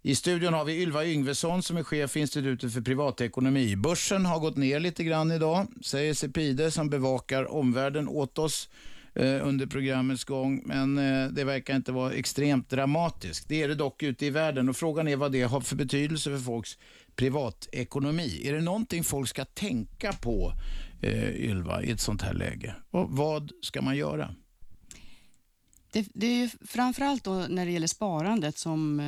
I studion har vi Ylva Yngvesson som är chef för Institutet för privatekonomi. Börsen har gått ner lite grann idag, säger Cepide som bevakar omvärlden åt oss Eh, under programmets gång, men eh, det verkar inte vara extremt dramatiskt. Det är det dock ute i världen och frågan är vad det har för betydelse för folks privatekonomi. Är det någonting folk ska tänka på, eh, Ylva, i ett sånt här läge? Och vad ska man göra? Det, det är ju framförallt då när det gäller sparandet som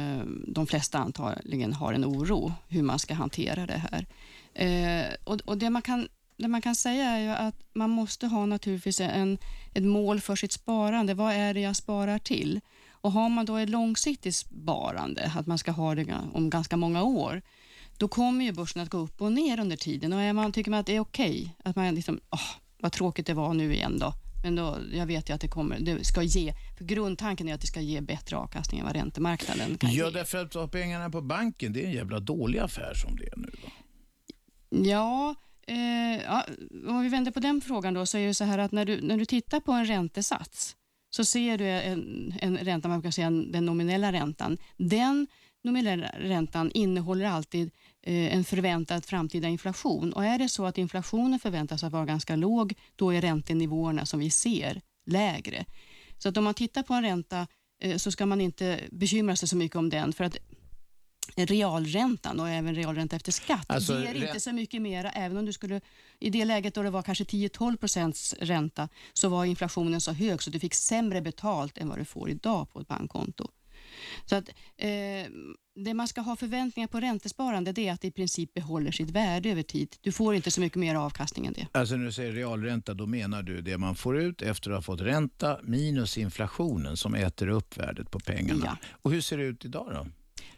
de flesta antagligen har en oro hur man ska hantera det här. Eh, och, och det, man kan, det man kan säga är ju att man måste ha naturligtvis en, ett mål för sitt sparande. Vad är det jag sparar till? Och har man då ett långsiktigt sparande, att man ska ha det om ganska många år, då kommer ju börsen att gå upp och ner under tiden. Och är man, tycker man att det är okej, att man liksom, åh, vad tråkigt det var nu igen då, men då, jag vet ju att det kommer, det ska ge, för grundtanken är att det ska ge bättre avkastning än vad räntemarknaden kan Ja, ge. därför att ha pengarna på banken, det är en jävla dålig affär som det är nu. Va? Ja, eh, ja, om vi vänder på den frågan då, så är det så här att när du, när du tittar på en räntesats, så ser du en, en ränta, man kan säga den nominella räntan. Den nominella räntan innehåller alltid eh, en förväntad framtida inflation. Och är det så att inflationen förväntas att vara ganska låg, då är räntenivåerna som vi ser lägre. Så att om man tittar på en ränta eh, så ska man inte bekymra sig så mycket om den, för att realräntan och även realränta efter skatt Alltså, ger inte så mycket mera, även om du skulle, i det läget då det var kanske 10-12 procents ränta, så var inflationen så hög så du fick sämre betalt än vad du får idag på ett bankkonto. Så att, eh, det man ska ha förväntningar på räntesparande det är att det i princip behåller sitt värde över tid. Du får inte så mycket mer avkastning än det. Alltså när du säger realränta, då menar du det man får ut efter att ha fått ränta minus inflationen som äter upp värdet på pengarna. Ja. Och hur ser det ut idag då?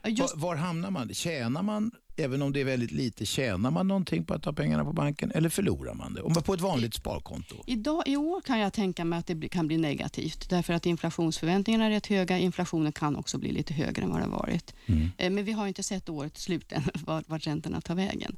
Just, Var, var hamnar man? Tjänar man, även om det är väldigt lite, tjänar man någonting på att ha pengarna på banken eller förlorar man det? Om man på ett vanligt sparkonto? idag, I år kan jag tänka mig att det kan bli negativt därför att inflationsförväntningarna är rätt höga. Inflationen kan också bli lite högre än vad det har varit. Eh, Men vi har inte sett årets slut än, vart räntorna tar vägen.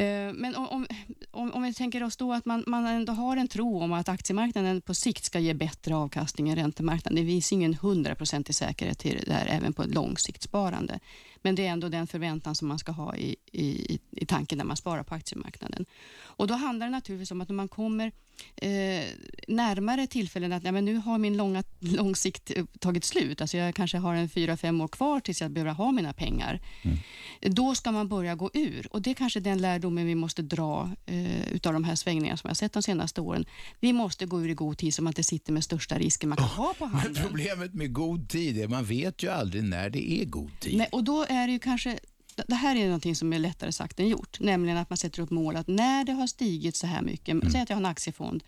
Eh, men om, om, om, om vi tänker oss då att man, man ändå har en tro om att aktiemarknaden på sikt ska ge bättre avkastning än räntemarknaden. Det finns ingen hundraprocentig säkerhet till det här även på ett långsiktssparande. Men det är ändå den förväntan som man ska ha i, i, i tanken när man sparar på aktiemarknaden. Och då handlar det naturligtvis om att när man kommer eh, närmare tillfällen att ja, men nu har min långa, långsikt eh, tagit slut, alltså jag kanske har en fyra, fem år kvar tills jag behöver ha mina pengar. Då ska man börja gå ur och det är kanske den lärdomen vi måste dra eh, utav de här svängningarna som jag har sett de senaste åren. Vi måste gå ur i god tid så man inte sitter med största risken man kan ha på Men handen. problemet med god tid är man vet ju aldrig när det är god tid. Nej, och då är det ju kanske det här är någonting som är lättare sagt än gjort, nämligen att man sätter upp mål att när det har stigit så här mycket, Mm. säg att jag har en aktiefond,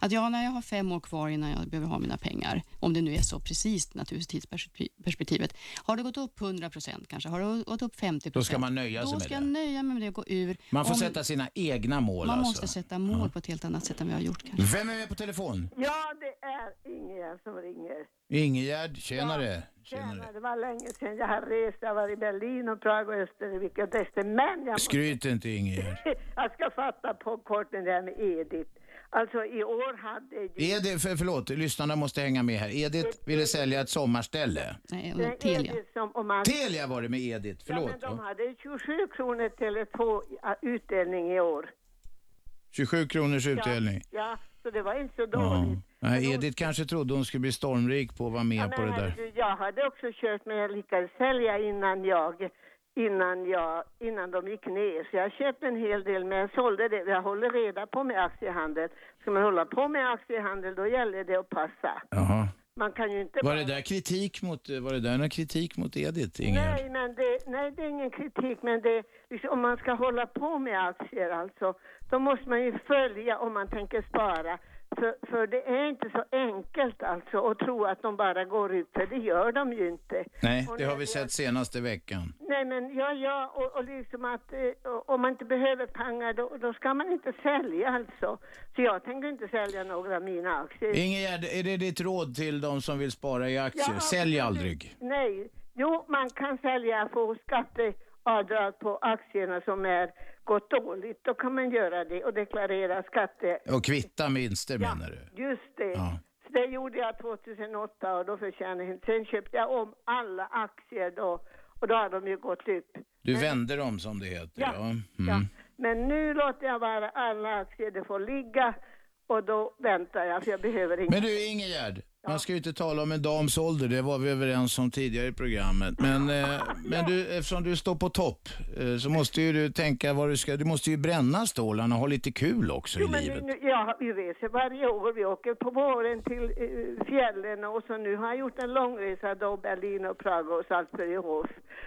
att jag när jag har fem år kvar innan jag behöver ha mina pengar, om det nu är så precis naturligtvis tidsperspektivet, har det gått upp 100 procent kanske, har det gått upp 50 procent, Då ska man nöja sig då med ska det. jag nöja mig med det och gå ur. Man får Om- sätta sina egna mål man alltså. måste sätta mål på ett helt annat sätt än vi har gjort kanske. Vem är med på telefon? Ja, det är Ingegerd som ringer. Ingegärd, tjenare. Tjena, tjenare. det var länge sedan jag har rest. Jag har varit i Berlin och Prag och Österrike och Dresden. Men jag, måste, Skryt inte Ingegärd. jag ska fatta på korten det här med Edith. Alltså i år hade ju... Edith, för, förlåt, lyssnarna måste hänga med här. Edith ville sälja ett sommarställe. Nej, och Telia. Som, om man, Telia var det med Edith, ja, förlåt. men de Ja, hade 27 kronor Tele2 utdelning i år. 27 kronors utdelning. Ja, så det var inte så Ja. dåligt. Nej, Edith kanske trodde hon skulle bli stormrik på att vara med Ja, på det där. Jag hade också kört men jag lyckades sälja innan jag innan, jag, innan de gick ner. Så jag köpte en hel del men jag sålde det. Jag håller reda på med aktiehandel. Ska man hålla på med aktiehandel då gäller det att passa. Jaha. Man kan ju inte Var bara... det där kritik mot, var det där någon kritik mot Edith, Ingegerd? Nej, men det, nej, det är ingen kritik, men det, liksom, om man ska hålla på med aktier alltså, då måste man ju följa om man tänker spara. För, för det är inte så enkelt alltså att tro att de bara går ut, för det gör de ju inte. Nej, det har vi sett senaste veckan. Nej, men ja, ja, och, och liksom att eh, och- om man inte behöver pengar då, då ska man inte sälja alltså. Så jag tänker inte sälja några av mina aktier. Ingegerd, är det ditt råd till de som vill spara i aktier? Ja, Sälj aldrig. Nej, jo man kan sälja, få skatteavdrag på aktierna som är gått dåligt. Då kan man göra det och deklarera skatte... Och kvitta vinster Ja, menar du? just det. Ja. Så det gjorde jag 2008 och då förtjänade jag. Sen köpte jag om alla aktier då och då har de ju gått upp. Du vände dem som det heter, ja. Ja, Mm. Ja. Men nu låter jag bara alla aktier, det får ligga och då väntar jag för jag behöver inte. Men du Ingegerd, man ska ju inte tala om en dams ålder, det var vi överens om tidigare i programmet. Men, eh, men du, eftersom du står på topp eh, så måste ju du tänka vad du ska, du måste ju bränna stålarna och ha lite kul också Jo, i men livet. nu, ja, vi reser varje år. Vi åker på våren till eh, fjällen och så nu har jag gjort en långresa då Berlin och Prag och Salzburg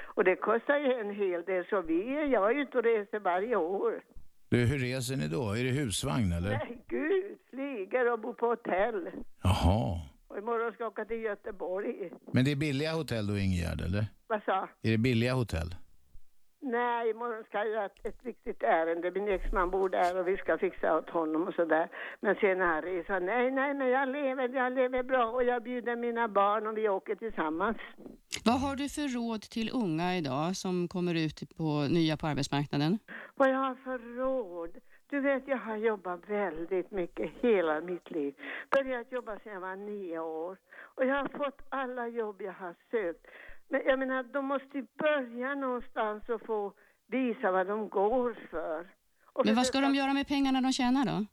Och det kostar ju en hel del så vi, jag är ute och reser varje år. Du, hur reser ni då? Är det husvagn eller? Nej gud, flyger och bor på hotell. Jaha. Och imorgon ska jag åka till Göteborg. Men det är billiga hotell då Ingegerd, eller? Vad sa? Är det billiga hotell? Nej, imorgon ska jag ett, ett viktigt ärende. Min exman bor där och vi ska fixa åt honom och sådär. Men sen Harry sa nej, nej, men jag lever, jag lever bra och jag bjuder mina barn och vi åker tillsammans. Vad har du för råd till unga idag som kommer ut på nya på arbetsmarknaden? Vad jag har för råd? Du vet, jag har jobbat väldigt mycket hela mitt liv. Börjat jobba sedan jag var nio år. Och jag har fått alla jobb jag har sökt. Men jag menar, de måste ju börja någonstans och få visa vad de går för. Och Men vad ska de göra med pengarna de tjänar då?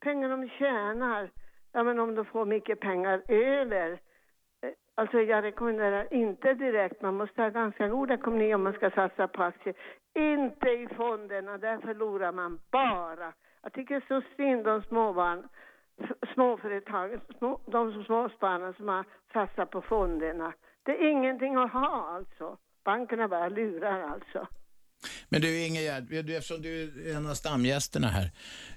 pengar de tjänar, ja men om de får mycket pengar över. eh, Alltså jag rekommenderar inte direkt, man måste ha ganska god ekonomi om man ska satsa på aktier. Inte i fonderna, där förlorar man bara. Jag tycker så synd om småbarn, småföretagen, små, de som småspararna som har satsat på fonderna. Det är ingenting att ha alltså. Bankerna bara lurar alltså. Men du Ingegerd, du, eftersom du är en av stamgästerna här,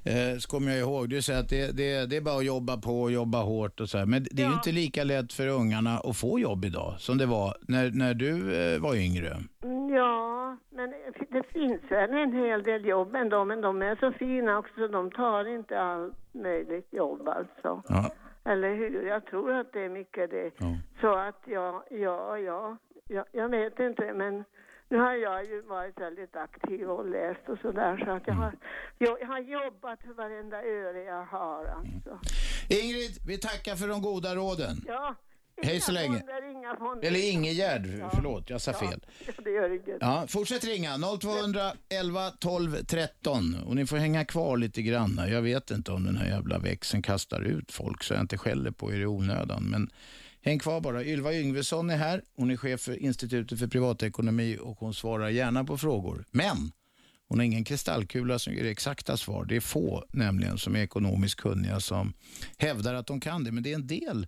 eh, så kommer jag ihåg, du säger att det, det, det är bara att jobba på och jobba hårt och så här. Men det är ju Ja. inte lika lätt för ungarna att få jobb idag som det var när, när du eh, var yngre. Mm, Ja, men det finns väl en hel del jobb ändå, men de är så fina också så de tar inte allt möjligt jobb alltså. Ja. Eller hur? Jag tror att det är mycket det. Ja. Så att ja, ja, ja, ja, jag vet inte men nu har jag ju varit väldigt aktiv och läst och sådär så att jag har, jag, jag har jobbat för varenda öre jag har alltså. Ingrid, vi tackar för de goda råden. Ja. Hej så länge. Fonder, inga fonder. Eller Ingegerd, förlåt, jag sa Ja, fel. det gör inget. Ja, fortsätt ringa 0211 12 13 och ni får hänga kvar lite grann. Jag vet inte om den här jävla växeln kastar ut folk så jag inte skäller på er i onödan. Men häng kvar bara. Ylva Yngvesson är här. Hon är chef för Institutet för privatekonomi och hon svarar gärna på frågor. Men hon har ingen kristallkula som ger exakta svar. Det är få nämligen som är ekonomiskt kunniga som hävdar att de kan det. Men det är en del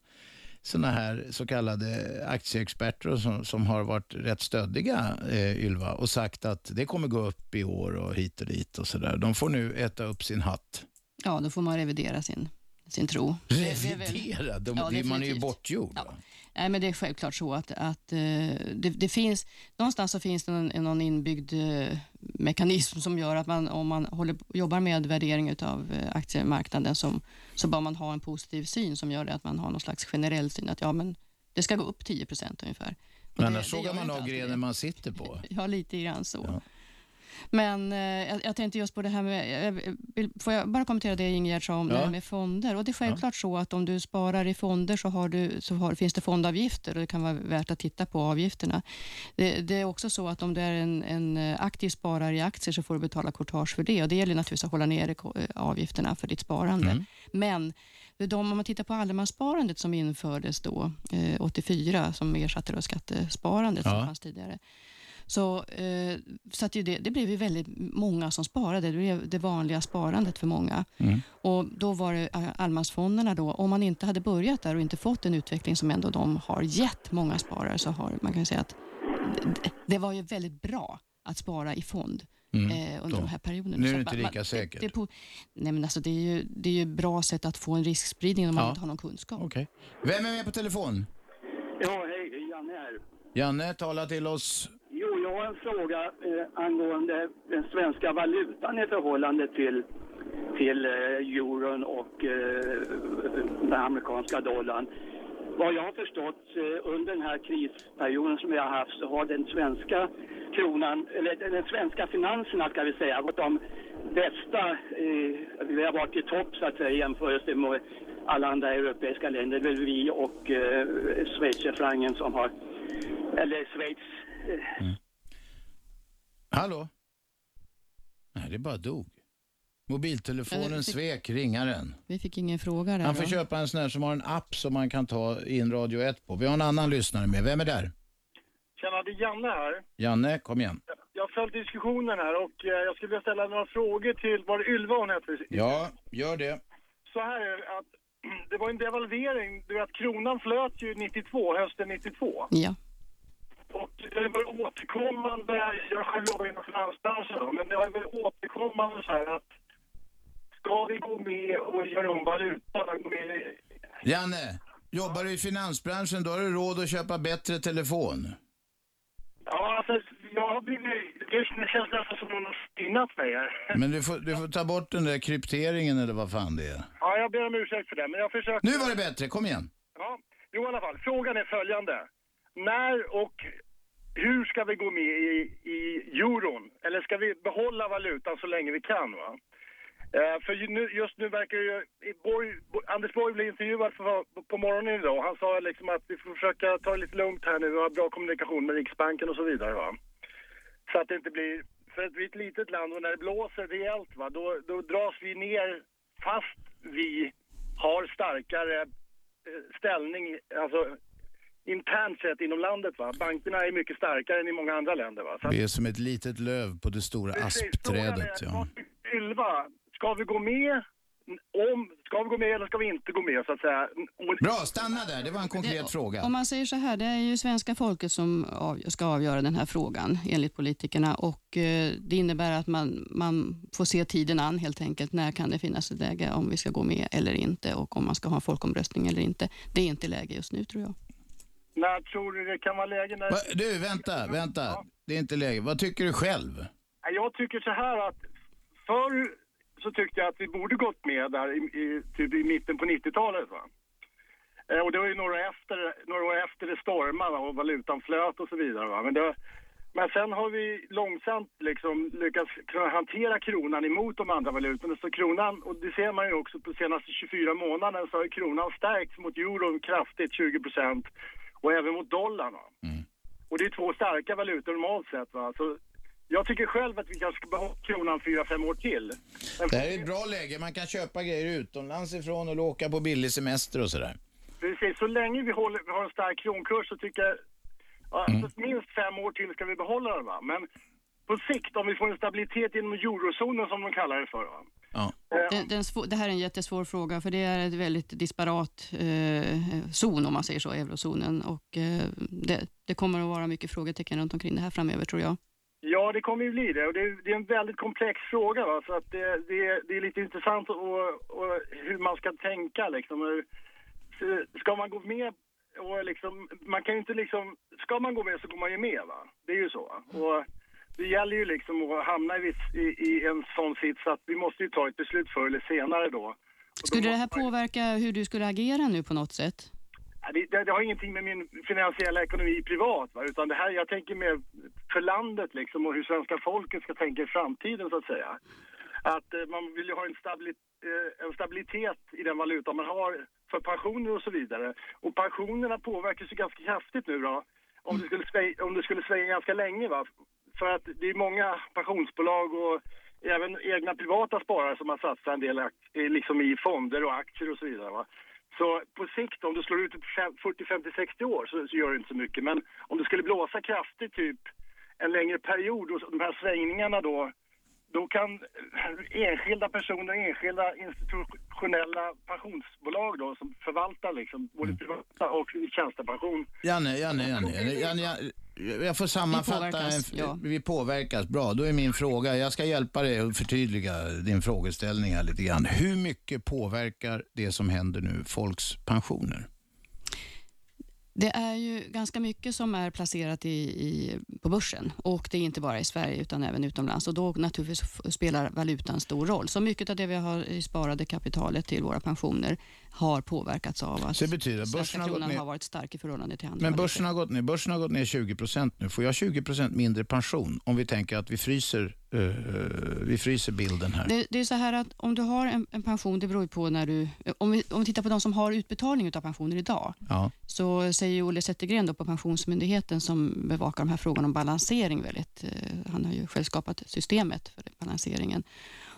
sådana här så kallade aktieexperter som, som har varit rätt stöddiga, eh, Ylva, och sagt att det kommer gå upp i år och hit och dit och sådär. De får nu äta upp sin hatt. Ja, då får man revidera sin, sin tro. Revidera? De, Ja, man är ju bortgjord. Ja. Nej, men det är självklart så att, att eh, det, det finns, någonstans så finns det någon, någon inbyggd eh, mekanism som gör att man, om man håller, jobbar med värdering av aktiemarknaden som, så bör man ha en positiv syn som gör att man har någon slags generell syn att ja, men det ska gå upp 10 procent ungefär. Och Men annars sågar man av grenen man sitter på. Ja, lite grann så. Ja. Men eh, jag, jag tänkte just på det här med, får jag bara kommentera det Ingegerd sa om Ja. det här med fonder? Och det är självklart så att om du sparar i fonder så, har du, så har, finns det fondavgifter och det kan vara värt att titta på avgifterna. Det, det är också så att om du är en, en eh, aktiv sparare i aktier så får du betala courtage för det och det gäller naturligtvis att hålla nere eh, avgifterna för ditt sparande. Mm. Men de, om man tittar på allemanssparandet som infördes då, eh, 84, som ersatte då skattesparandet Ja. som fanns tidigare, så, eh, så att ju det, det blev ju väldigt många som sparade. Det blev det vanliga sparandet för många. Mm. Och Då var det eh, allemansfonderna. Då, om man inte hade börjat där och inte fått en utveckling som ändå de har gett många sparare, så har man kan säga att det, det var ju väldigt bra att spara i fond Mm. eh, under Då. de här perioderna. Nu är det inte lika man- säkert. Det, det, är på, nej men alltså det, är ju, det är ju ett bra sätt att få en riskspridning om man Ja. inte har någon kunskap. Okej. Vem är med på telefon? Ja, hej, Janne här. Janne, tala till oss. Jag har en fråga eh, angående den svenska valutan i förhållande till, till eh, euron och eh, den amerikanska dollarn. Vad jag har förstått eh, under den här krisperioden som vi har haft så har den svenska kronan, eller den svenska finanserna ska vi säga, gått de bästa, eh, vi har varit i topp så att säga i jämförelse med alla andra europeiska länder. Det är väl vi och eh, schweizerfrancen som har, eller Schweiz eh, mm. Hallå? Nej, det bara dog. Mobiltelefonen fick- svek ringaren. Vi fick ingen fråga där. Han får va? köpa en sån här som har en app som man kan ta in Radio 1 på. Vi har en annan lyssnare med. Vem är där? Tjena, det är Janne här. Janne, kom igen. Jag har följt diskussionen här och eh, jag skulle vilja ställa några frågor till, var det Ylva hon hette? Ja, gör det. Så här är det att det var en devalvering, du vet kronan flöt ju 92, hösten 92. Ja. Och det var återkommande, jag själv jobbar inom finansbranschen men det var väl återkommande så här att ska vi gå med och göra om valutan, med Janne, jobbar du i finansbranschen då har du råd att köpa bättre telefon. Ja, alltså jag har blivit, det känns nästan som någon har spinnat mig här. Men du får, du får ta bort den där krypteringen eller vad fan det är. Ja, jag ber om ursäkt för det, men jag försöker... Nu var det bättre, kom igen. Ja, jo i alla fall. Frågan är följande. När och hur ska vi gå med i, i euron? Eller ska vi behålla valutan så länge vi kan? Va? Eh, för ju nu, just nu verkar ju... Borg, Anders Borg blev intervjuad för, på morgonen idag. Han sa liksom att vi får försöka ta det lite lugnt här nu och ha bra kommunikation med Riksbanken och så vidare. Va? Så att det inte blir... För att vi är ett litet land och när det blåser rejält va, då, då dras vi ner fast vi har starkare eh, ställning, alltså internt sett inom landet. Va? Bankerna är mycket starkare än i många andra länder. Va? Så Vi är som ett litet löv på det stora Precis, aspträdet. Ja. Ylva, ska vi gå med? Om, ska vi gå med eller ska vi inte gå med så att säga? Och, Bra, stanna där. Det var en konkret fråga. Om man säger så här, det är ju svenska folket som av, ska avgöra den här frågan enligt politikerna och eh, det innebär att man, man får se tiden an helt enkelt. När kan det finnas ett läge om vi ska gå med eller inte och om man ska ha en folkomröstning eller inte. Det är inte läge just nu tror jag. När tror du det kan vara läge? När... Va, du, vänta, vänta. Det är inte läge. Vad tycker du själv? Jag tycker så här att förr så tyckte jag att vi borde gått med där i, i, typ i mitten på 90-talet. Va? Eh, Och det var ju några, efter, några år efter det stormade och valutan flöt och så vidare. Va? Men, det, men sen har vi långsamt liksom lyckats hantera kronan emot de andra valutorna. Så kronan, och det ser man ju också på senaste 24 månaderna, så har kronan stärkts mot euron kraftigt, 20 procent. Och även mot dollarn. Va? Och det är två starka valutor normalt sett. Va? Så jag tycker själv att vi kanske ska behålla kronan 4-5 år till. Men Det här är ett bra läge. Man kan köpa grejer utomlands ifrån och åka på billig semester och sådär. Precis, så länge vi, håller, vi har en stark kronkurs så tycker jag... Ja, Mm. alltså, minst fem år till ska vi behålla den va. Men på sikt, om vi får en stabilitet inom eurozonen som de kallar det för va. Ja. Det, det, är en svår, det här är en jättesvår fråga för det är ett väldigt disparat eh, zon om man säger så, eurozonen och eh, det, det kommer att vara mycket frågetecken runt omkring det här framöver tror jag. Ja, det kommer ju bli det. Och det, är, det är en väldigt komplex fråga. Va? Så att det, det, det är lite intressant och, och hur man ska tänka. Liksom. Ska man gå med och liksom, man kan ju inte liksom, ska man gå med så går man ju med va. Det är ju så. Och det gäller ju liksom att hamna i, i, en sån sits att vi måste ju ta ett beslut förr eller senare då. Skulle det här påverka hur du skulle agera nu på något sätt? det, det, det har ingenting med min finansiella ekonomi privat, va? utan det här, jag tänker mer för landet liksom och hur svenska folket ska tänka i framtiden så att säga. Att eh, man vill ju ha en, stabili- eh, en stabilitet i den valuta man har för pensioner och så vidare. Och pensionerna påverkas ju ganska kraftigt nu då, om det skulle, sväng, om det skulle svänga ganska länge. Va? För att det är många pensionsbolag och även egna privata sparare som har satsat en del liksom i fonder och aktier och så vidare. Va? Så på sikt, om du slår ut det på 40, 50, 60 år så, så gör det inte så mycket. Men om det skulle blåsa kraftigt typ en längre period och de här svängningarna då, då kan eh, enskilda personer, enskilda institutionella pensionsbolag då som förvaltar liksom både privata och tjänstepension. Janne, Janne, Janne, Janne, Janne, Janne jag får sammanfatta. Vi påverkas, ja. vi påverkas. Bra, då är min fråga, jag ska hjälpa dig att förtydliga din frågeställning här lite grann. Hur mycket påverkar det som händer nu folks pensioner? Det är ju ganska mycket som är placerat i, i, på börsen och det är inte bara i Sverige utan även utomlands och då naturligtvis spelar valutan stor roll. Så mycket av det vi har i sparade kapitalet till våra pensioner har påverkats av att Så det betyder att börsen har gått ner. har varit stark i förhållande till andra Men valutor. börsen har gått ner, börsen har gått ner 20% nu. Får jag 20% mindre pension om vi tänker att vi fryser, eh, vi fryser bilden här? Det, det är så här att om du har en, en pension, det beror ju på när du... Om vi, om vi tittar på de som har utbetalning av pensioner idag, Ja. så säger Olle Zettergren då på Pensionsmyndigheten som bevakar de här frågorna om balansering väldigt, eh, han har ju själv skapat systemet för balanseringen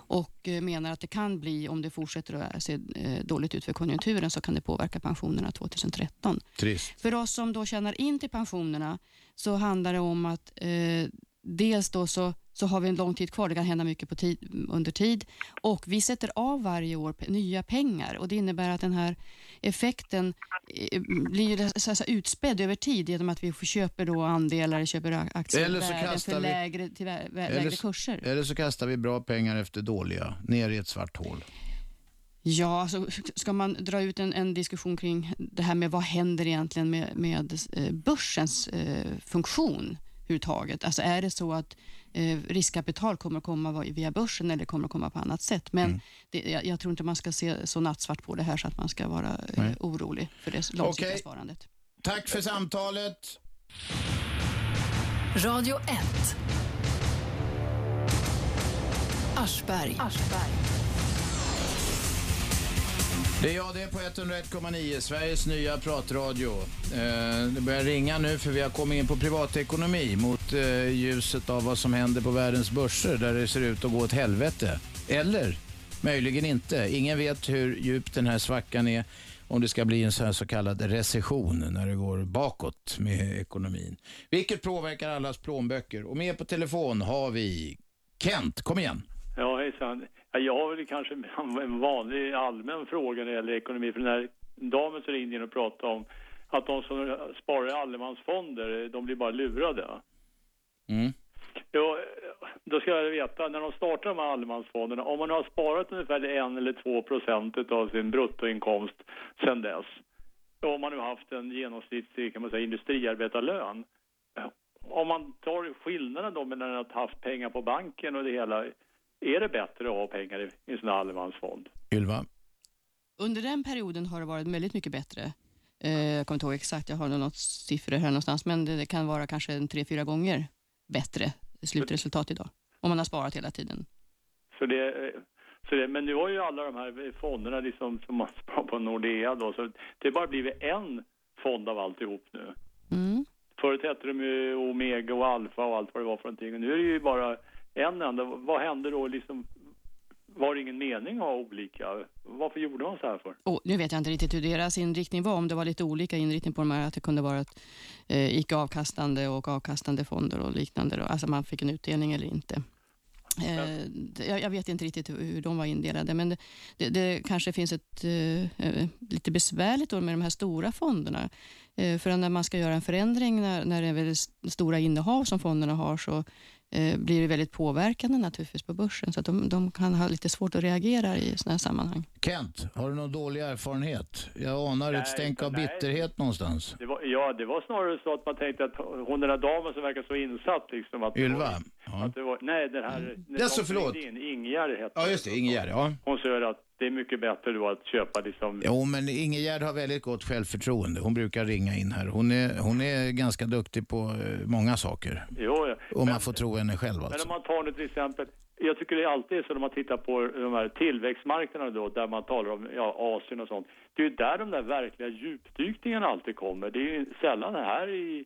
och eh, menar att det kan bli, om det fortsätter att se eh, dåligt ut för konjunkturen, så kan det påverka pensionerna 2013. Trist. För oss som då tjänar in till pensionerna så handlar det om att eh, dels då så, så har vi en lång tid kvar, det kan hända mycket på tid, under tid och vi sätter av varje år nya pengar och det innebär att den här effekten eh, blir så, så utspädd över tid genom att vi köper då andelar, köper aktier Eller så kastar för vi- lägre, till vä- Eller lägre s- kurser. Eller så kastar vi bra pengar efter dåliga, ner i ett svart hål. Ja, alltså, ska man dra ut en, en diskussion kring det här med vad händer egentligen med, med eh, börsens eh, funktion överhuvudtaget? Alltså är det så att eh, riskkapital kommer att komma via börsen eller kommer att komma på annat sätt? Men Mm. det, jag, jag tror inte man ska se så nattsvart på det här så att man ska vara eh, orolig för det långsiktiga Okej. sparandet. Tack för samtalet. Radio 1. Aschberg. Det är jag det är på 101,9, Sveriges nya pratradio. Eh, det börjar ringa nu för vi har kommit in på privatekonomi mot eh, ljuset av vad som händer på världens börser där det ser ut att gå åt helvete. Eller möjligen inte. Ingen vet hur djup den här svackan är om det ska bli en så, här så kallad recession när det går bakåt med ekonomin. Vilket påverkar allas plånböcker. Och med på telefon har vi Kent. Kom igen. Ja, hejsan. Ja, Jag har väl kanske en vanlig allmän fråga när det gäller ekonomi. För den här damen som ringde in och pratade om att de som sparar i allemansfonder, de blir bara lurade. Mm. Ja, då ska jag veta, när de startar de här allemansfonderna, om man har sparat ungefär en eller två procent av sin bruttoinkomst sedan dess, om man nu haft en genomsnittlig kan man säga, industriarbetarlön, om man tar skillnaden då mellan att ha haft pengar på banken och det hela, är det bättre att ha pengar i i här allemansfond? Ylva. Under den perioden har det varit väldigt mycket bättre. Eh, jag kommer inte ihåg exakt, jag har nog något siffror här någonstans, men det, det kan vara kanske en tre, fyra gånger bättre slutresultat idag. Om man har sparat hela tiden. Så det, så det, men nu har ju alla de här fonderna liksom, som man sparar på Nordea då, så det har bara blivit en fond av alltihop nu. Mm. Förut hette de ju Omega och Alfa och allt vad det var för någonting. Och nu är det ju bara en enda. Vad hände då liksom? Var det ingen mening att ha olika? Varför gjorde man så här för? Och nu vet jag inte riktigt hur deras inriktning var, om det var lite olika inriktning på de här, att det kunde vara ett, eh, icke avkastande och avkastande fonder och liknande. Då. Alltså man fick en utdelning eller inte. Eh, jag, vet inte riktigt hur, de var indelade, men det, det, det kanske finns ett eh, eh, lite besvärligt då med de här stora fonderna. Eh, för när man ska göra en förändring, när, när det är väldigt st- stora innehav som fonderna har, så blir det väldigt påverkande naturligtvis på börsen. Så att de, de kan ha lite svårt att reagera i sådana här sammanhang. Kent, har du någon dålig erfarenhet? Jag anar Nej, ett stänk av nej. bitterhet någonstans. Det var, ja, det var snarare så att man tänkte att hon den där damen som verkar så insatt liksom att... Ylva, Att det var, nej, den här... Mm. Jaså, de förlåt. In, Ingegärd hette Ja, just det. Ingegärd, ja. Hon säger att det är mycket bättre då att köpa liksom... Jo, men Ingegärd har väldigt gott självförtroende. Hon brukar ringa in här. Hon är, hon är ganska duktig på eh, många saker. Jo, ja. Om man får tro henne själv Men alltså. om man tar nu till exempel, jag tycker det alltid är så när man tittar på de här tillväxtmarknaderna då, där man talar om ja, Asien och sånt. Det är ju där de där verkliga djupdykningarna alltid kommer. Det är ju sällan här i,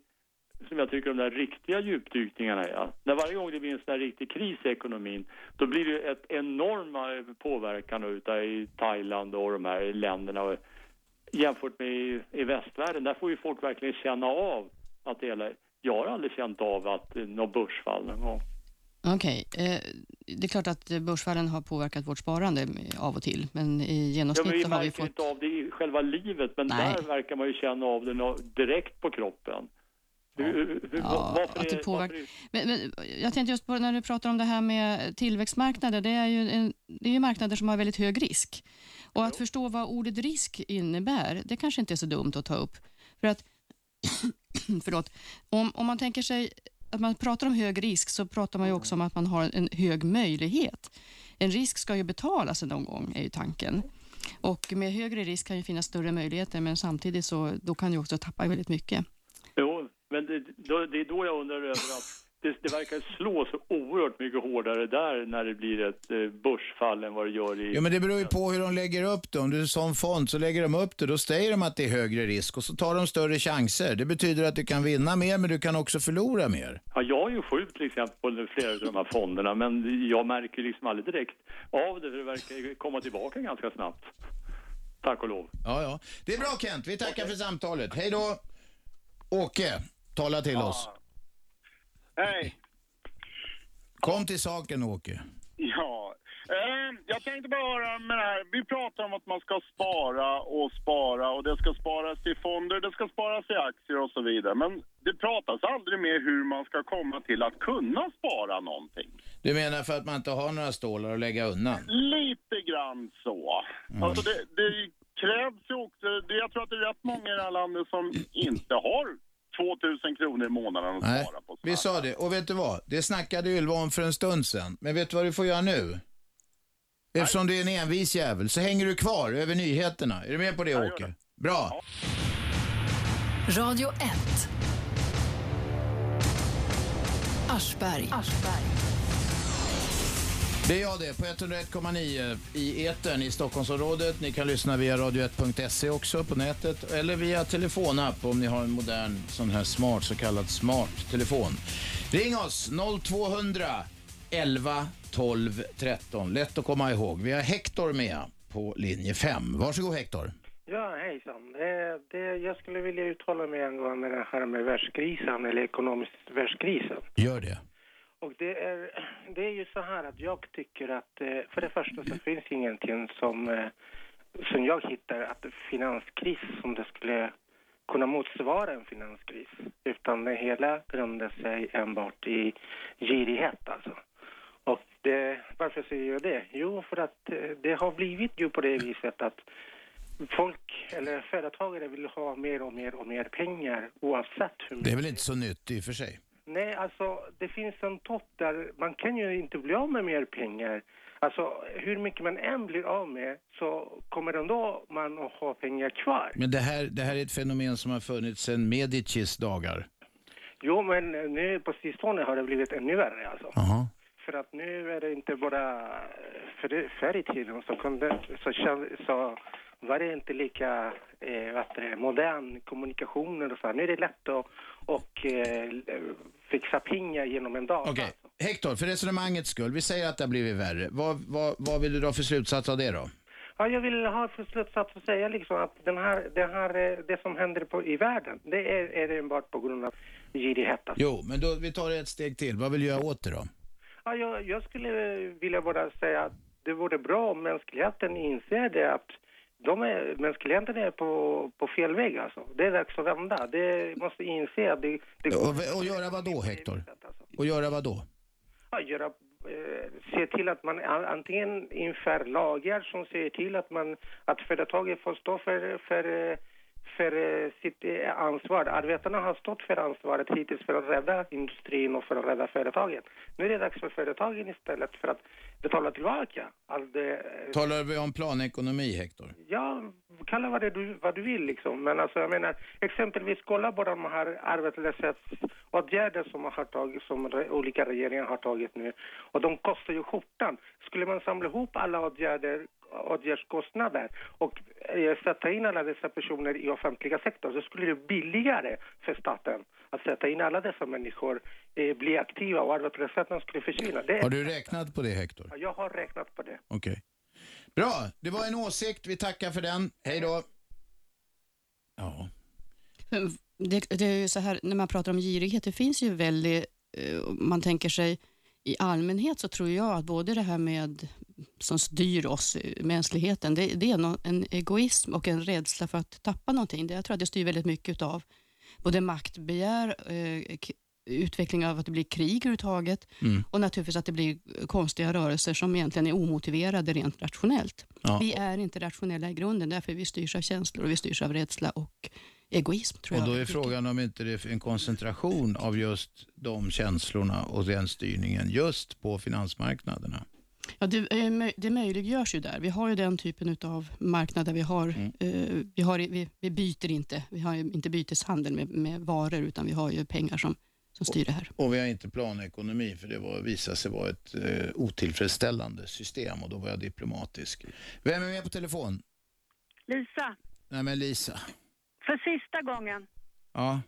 som jag tycker de där riktiga djupdykningarna är. När varje gång det blir en sån här riktig kris i ekonomin, då blir det ett enorma påverkan utav i Thailand och de här länderna. Jämfört med i, i västvärlden, där får ju folk verkligen känna av att det hela... Jag har aldrig känt av att eh, något börsfall någon gång. Okej, eh, det är klart att eh, börsfallen har påverkat vårt sparande eh, av och till, men i Ja, men genomsnitt vi har vi fått... inte av det i själva livet, men Nej. där verkar man ju känna av det direkt på kroppen. Ja, varför att det påverkar- Men, men jag tänkte just på när du pratar om det här med tillväxtmarknader. Det är ju, en, det är ju marknader som har väldigt hög risk. Och att förstå vad ordet risk innebär, det kanske inte är så dumt att ta upp. För att, förlåt, om, om man tänker sig att man pratar om hög risk så pratar man ju också om att man har en hög möjlighet. En risk ska ju betalas någon gång, är ju tanken. Och med högre risk kan ju finnas större möjligheter, men samtidigt så då kan du också tappa väldigt mycket. Men det, då, det är då jag undrar över att det, det verkar slå så oerhört mycket hårdare där när det blir ett eh, börsfall än vad det gör i... Jo, men det beror ju på hur de lägger upp det. Om du är en sån fond så lägger de upp det. Då säger de att det är högre risk och så tar de större chanser. Det betyder att du kan vinna mer men du kan också förlora mer. Ja, jag är ju sjuk till exempel på flera av de här fonderna, men jag märker liksom aldrig direkt av det, för det verkar komma tillbaka ganska snabbt. Tack och lov. Ja, ja. Det är bra Kent. Vi tackar för samtalet. Hej då. Åke, tala till oss. Hej. Kom till saken Åke. Ja, eh, jag tänkte bara höra med det här. Vi pratar om att man ska spara och spara och det ska sparas i fonder, det ska sparas i aktier och så vidare. Men det pratas aldrig mer hur man ska komma till att kunna spara någonting. Du menar för att man inte har några stålar att lägga undan? Lite grann så. Mm. Alltså det, det krävs ju också, det, jag tror att det är rätt många i det här landet som inte har 2000 kronor i månaden att Nej, spara på. vi sa det. Och vet du vad? Det snackade Ylva om för en stund sedan. Men vet du vad du får göra nu? Eftersom du är en envis jävel så hänger du kvar över nyheterna. Är du med på det Åke? Bra. Radio 1. Aschberg. Det är jag det, på 101,9 i etern i Stockholmsområdet. Ni kan lyssna via radio1.se också på nätet eller via telefonapp om ni har en modern sån här smart, så kallad smart telefon. Ring oss 0200 11 12 13. Lätt att komma ihåg. Vi har Hector med på linje 5. Varsågod Hector. Ja, hejsan. Eh, det, jag skulle vilja uttala mig angående det här med världskrisen eller ekonomisk världskrisen. Gör det. Och det är, det är ju så här att jag tycker att eh, för det första så finns ingenting som, eh, som jag hittar att finanskris som det skulle kunna motsvara en finanskris. Utan det hela grundar sig enbart i girighet alltså. Och det, varför säger jag det? Jo, för att eh, det har blivit ju på det viset att folk eller företagare vill ha mer och mer och mer pengar oavsett hur Det är väl inte så nytt i och för sig. Nej, alltså det finns en topp där man kan ju inte bli av med mer pengar. Alltså hur mycket man än blir av med så kommer ändå man att ha pengar kvar. Men det här, det här är ett fenomen som har funnits sedan Medicis dagar. Jo, men nu på sistone har det blivit ännu värre alltså. Jaha. För att nu är det inte bara, för det, förr i tiden så, kunde, så, så var det inte lika eh, vad det, modern kommunikationer och så. här. Nu är det lätt att och, eh, fixa pengar genom en dag. Okej, Hector, för resonemangets skull, vi säger att det har blivit värre. Vad, vad, vad vill du dra för slutsats av det då? Ja, jag vill ha för slutsats att säga liksom att den här, den här, eh, det som händer på, i världen, det är, är det enbart på grund av girighet. Alltså. Jo, men då, vi tar det ett steg till. Vad vill du göra åt det då? Ja, jag, jag skulle vilja bara säga att det vore bra om mänskligheten inser det att de är, mänskligheten är på, på fel väg alltså. Det är dags att vända. Det måste inse att det, det Och, och göra vad då, Hector? Och göra vad då? att göra, eh, se till att man antingen inför lagar som ser till att man, att företaget får stå för, för, eh, för eh, sitt eh, ansvar. Arbetarna har stått för ansvaret hittills för att rädda industrin och för att rädda företagen. Nu är det dags för företagen istället för att betala tillbaka allt det. eh, Talar vi om planekonomi, Hector? Ja, kalla vad du, vad du vill liksom. Men alltså jag menar, exempelvis kolla på de här arbetslöshetsåtgärder som, har tagit, som olika regeringar har tagit nu. Och de kostar ju skjortan. Skulle man samla ihop alla åtgärder åtgärdskostnader och eh, sätta in alla dessa personer i offentliga sektorn så skulle det bli billigare för staten att sätta in alla dessa människor, eh, bli aktiva och arbetslösheten skulle försvinna. Det är- Har du räknat på det, Hector? Ja, Jag har räknat på det. Okej. Bra, det var en åsikt. Vi tackar för den. Hej då. Ja. Det, det är ju så här, när man pratar om girighet, det finns ju väldigt, eh, man tänker sig i allmänhet så tror jag att både det här med som styr oss, mänskligheten, det, det är nå- en egoism och en rädsla för att tappa någonting. Det, jag tror att det styr väldigt mycket av både maktbegär, eh, utveckling av att det blir krig överhuvudtaget Mm. och naturligtvis att det blir konstiga rörelser som egentligen är omotiverade rent rationellt. Ja. Vi är inte rationella i grunden, därför vi styrs av känslor och vi styrs av rädsla och egoism. tror Och jag. då är frågan om inte det är en koncentration av just de känslorna och den styrningen just på finansmarknaderna. Ja, det, är möj- det möjliggörs ju där. Vi har ju den typen av marknad där vi har, Mm. eh, vi, har vi, vi byter inte, vi har ju inte byteshandel med, med varor utan vi har ju pengar som, som styr det här. Och vi har inte planekonomi för det var, visade sig vara ett eh, otillfredsställande system och då var jag diplomatisk. Vem är med på telefon? Lisa, Nej men Lisa. för sista gången. Ja.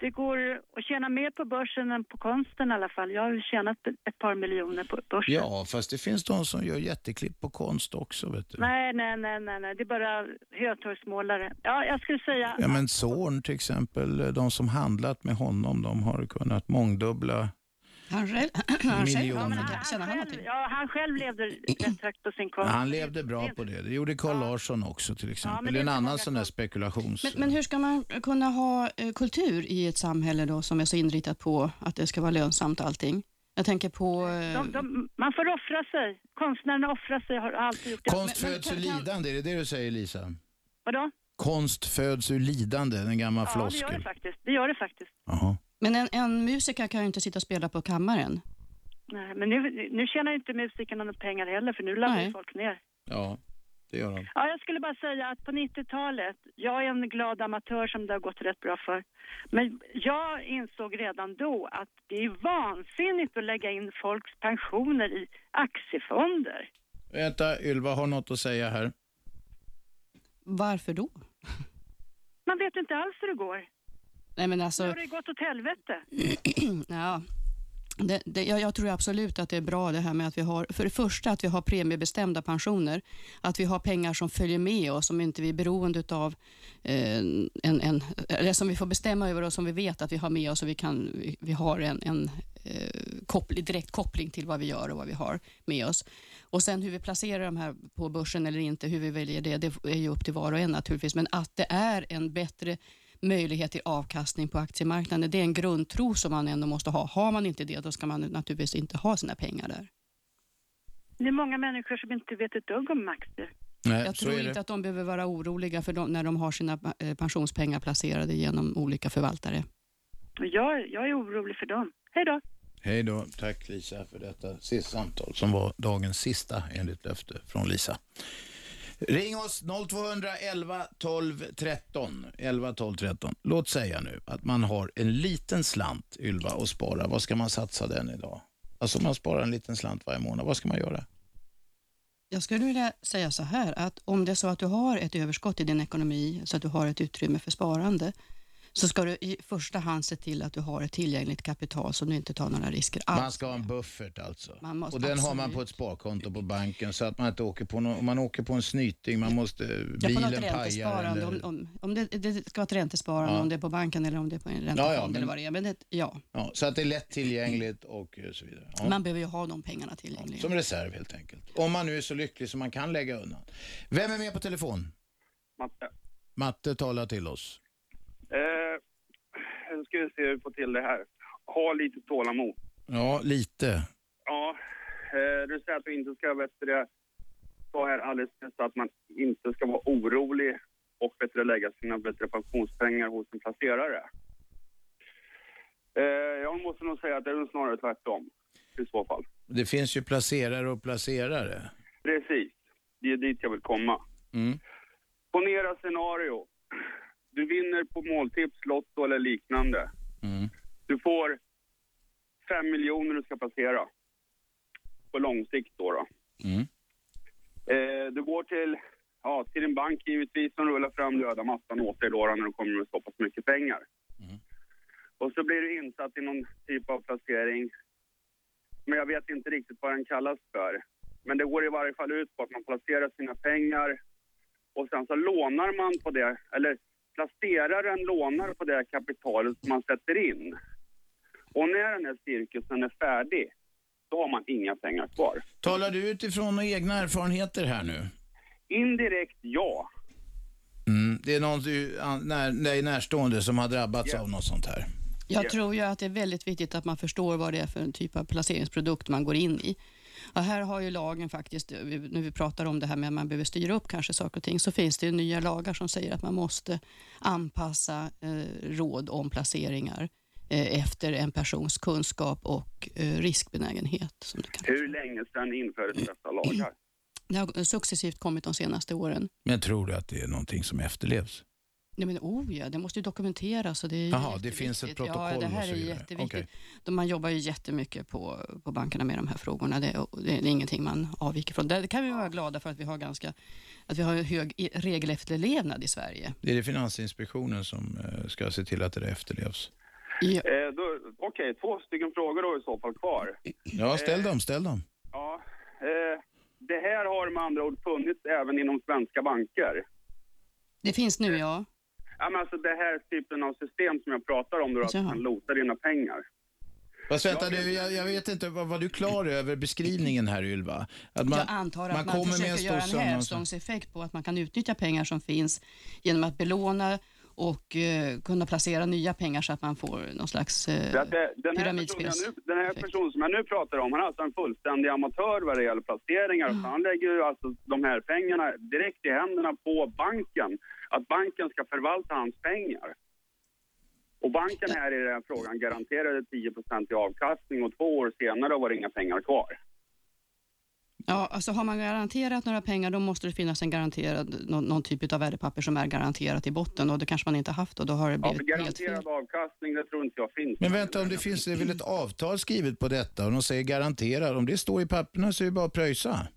Det går att tjäna mer på börsen än på konsten i alla fall. Jag har tjänat ett par miljoner på börsen. ja, fast det finns de som gör jätteklipp på konst också vet du. Nej, nej, nej, nej, nej, det är bara hötorgsmålare. Ja, jag skulle säga... Ja men Zorn till exempel, de som handlat med honom, de har kunnat mångdubbla Han själv, han själv Ja, men fått känna han någonting. Ja, han själv levde rätt högt på sin konst. Han levde bra på det. Det gjorde Carl Larsson också till exempel. men det är en annan sån där spekulations... Men, men hur ska man kunna ha eh, kultur i ett samhälle då som är så inriktat på att det ska vara lönsamt allting? Jag tänker på... eh, De, de, man får offra sig. Konstnärerna offrar sig, har alltid gjort det. Konst föds ur lidande, är det det du säger Lisa? Vadå? Konst föds ur lidande, en gammal Ja, det gör det floskel. faktiskt. Det gör det faktiskt. Jaha. Men en, en musiker kan ju inte sitta och spela på kammaren. Nej, men nu, nu tjänar ju inte musikerna några pengar heller, för nu laddar folk ner. Ja, det gör de. Ja, jag skulle bara säga att på 90-talet, jag är en glad amatör som det har gått rätt bra för. Men jag insåg redan då att det är vansinnigt att lägga in folks pensioner i aktiefonder. Vänta, Ylva har något att säga här. Varför då? Man vet inte alls hur det går. Nej men Nu alltså... har det gått åt helvete. ja. Det, det, jag, jag tror absolut att det är bra det här med att vi har, för det första att vi har premiebestämda pensioner, att vi har pengar som följer med oss, som inte vi är beroende av, eh, en, en, eller som vi får bestämma över och som vi vet att vi har med oss och vi, kan, vi, vi har en, en eh, koppling, direkt koppling till vad vi gör och vad vi har med oss. Och sen hur vi placerar de här på börsen eller inte, hur vi väljer det, det är ju upp till var och en naturligtvis, men att det är en bättre möjlighet till avkastning på aktiemarknaden. Det är en grundtro som man ändå måste ha. Har man inte det, då ska man naturligtvis inte ha sina pengar där. Det är många människor som inte vet ett dugg om aktier. Nej, Jag tror inte att de behöver vara oroliga för de, när de har sina eh, pensionspengar placerade genom olika förvaltare. Jag, jag är orolig för dem. Hej då! Hej då. Tack Lisa för detta sista samtal som var dagens sista enligt löfte från Lisa. Ring oss 0211 12 13. 11 12 13. Låt säga nu att man har en liten slant, Ylva, att spara. Vad ska man satsa den idag? Alltså om man sparar en liten slant varje månad, vad ska man göra? Jag skulle vilja säga så här att om det är så att du har ett överskott i din ekonomi så att du har ett utrymme för sparande så ska du i första hand se till att du har ett tillgängligt kapital så du inte tar några risker alls. Man ska ha en buffert alltså. Man måste- och den har man absolut. på ett sparkonto på banken så att man inte åker på någon, om man åker på en snyting, man måste, Ja, bilen pajar eller... om, om, om det, det ska vara ett räntesparande, Ja. om det är på banken eller om det är på en räntefond Ja, ja, men- eller vad det är. Men det, ja, Ja, så att det är lätt tillgängligt och eh, så vidare. Ja. man behöver ju ha de pengarna tillgängliga. Som reserv helt enkelt. Om man nu är så lycklig som man kan lägga undan. Vem är med på telefon? Matte. Matte talar till oss. Eh, nu ska vi se hur vi får till det här. Ha lite tålamod. Ja, lite. Ja, eh, du säger att du inte ska vet du ta här alldeles nyss att man inte ska vara orolig och vet du, lägga sina vet du, pensionspengar hos en placerare. Eh, jag måste nog säga att det är snarare tvärtom i så fall. Det finns ju placerare och placerare. Precis, det är dit jag vill komma. Mm. Ponera scenario. Du vinner på måltips, lotto eller liknande. Mm. Du får fem miljoner du ska placera. På lång sikt då. då. Mm. Eh, du går till, ja, till din bank givetvis som rullar fram röda mattan åt dig då då, när du kommer med så pass mycket pengar. Och så blir du insatt i någon typ av placering. Men jag vet inte riktigt vad den kallas för. Men det går i varje fall ut på att man placerar sina pengar och sen så lånar man på det, eller placeraren lånar på det kapitalet som man sätter in. Och när den här cirkusen är färdig, då har man inga pengar kvar. Talar du utifrån egna erfarenheter här nu? Indirekt ja. Mm. Det är någon du, när, dig närstående som har drabbats av något sånt här? Jag tror ju att det är väldigt viktigt att man förstår vad det är för en typ av placeringsprodukt man går in i. Och här har ju lagen faktiskt, vi- när vi pratar om det här med att man behöver styra upp kanske saker och ting, så finns det ju nya lagar som säger att man måste anpassa eh, råd om placeringar eh, efter en persons kunskap och eh, riskbenägenhet. Som det, kan. Hur länge sedan infördes dessa lagar? det har successivt kommit de senaste åren. Men tror du att det är någonting som efterlevs? Nej, men, oh ja, det måste ju dokumenteras. Och det är Jaha, det finns ett protokoll Ja, det här är jätteviktigt. Okej. De, man jobbar ju jättemycket på, på bankerna med de här frågorna. Det, det är ingenting man avviker från. Det kan vi vara glada för att vi har ganska att vi har en hög regelefterlevnad i Sverige. Det är det Finansinspektionen som eh, ska se till att det efterlevs. Eh, då- Okej, två stycken frågor då i så fall kvar. Ja, ställ dem, ställ dem. Ja, eh, det här har med andra ord funnits även inom svenska banker. Det finns nu, ja. Ja, men alltså det här typen av system som jag pratar om, då, att Jaha. man lotar dina pengar. Fast vänta, du, jag, jag vet inte, vad var du klar över beskrivningen här Ylva? Att jag antar att man, försöker göra en hävstångseffekt på att man kan utnyttja pengar som finns genom att belåna och eh, kunna placera nya pengar så att man får någon slags eh, den, här personen pyramidspels... nu, den här personen som jag nu pratar om, han är alltså en fullständig amatör vad det gäller placeringar. Så han lägger ju alltså de här pengarna direkt i händerna på banken. Att banken ska förvalta hans pengar. Och banken här i den här frågan garanterade 10 i avkastning och två år senare var det inga pengar kvar. Ja, alltså har man garanterat några pengar då måste det finnas en garanterad, någon, någon typ av värdepapper som är garanterat i botten och det kanske man inte haft och då har det Ja, blivit helt fel. garanterad avkastning, det tror inte jag finns. Men vänta, om det finns det är väl ett avtal skrivet på detta och de säger garanterar. Om det står i papperna så är det bara att pröjsa.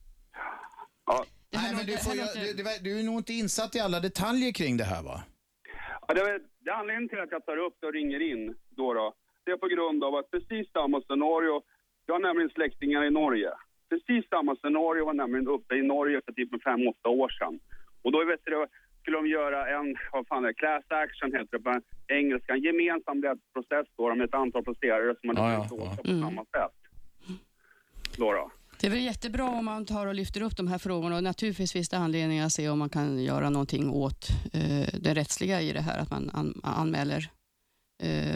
Nej, men du, får, ju- du, du, du är nog inte insatt i alla detaljer kring det här va? Ja, det, är, det är anledningen till att jag tar upp det och ringer in då, då. Det är på grund av att precis samma scenario, jag har nämligen släktingar i Norge. Precis samma scenario var nämligen uppe i Norge för typ fem, åtta år sedan. Och då vet du, skulle de göra en, vad fan är det, class action heter det på engelska, en gemensam rättsprocess då med ett antal placerare som hade Ja, tänkt ja, åka ja. på Mm. samma sätt. Då, då. Det är väl jättebra om man tar och lyfter upp de här frågorna och naturligtvis finns det anledning att se om man kan göra någonting åt eh, det rättsliga i det här, att man an, anmäler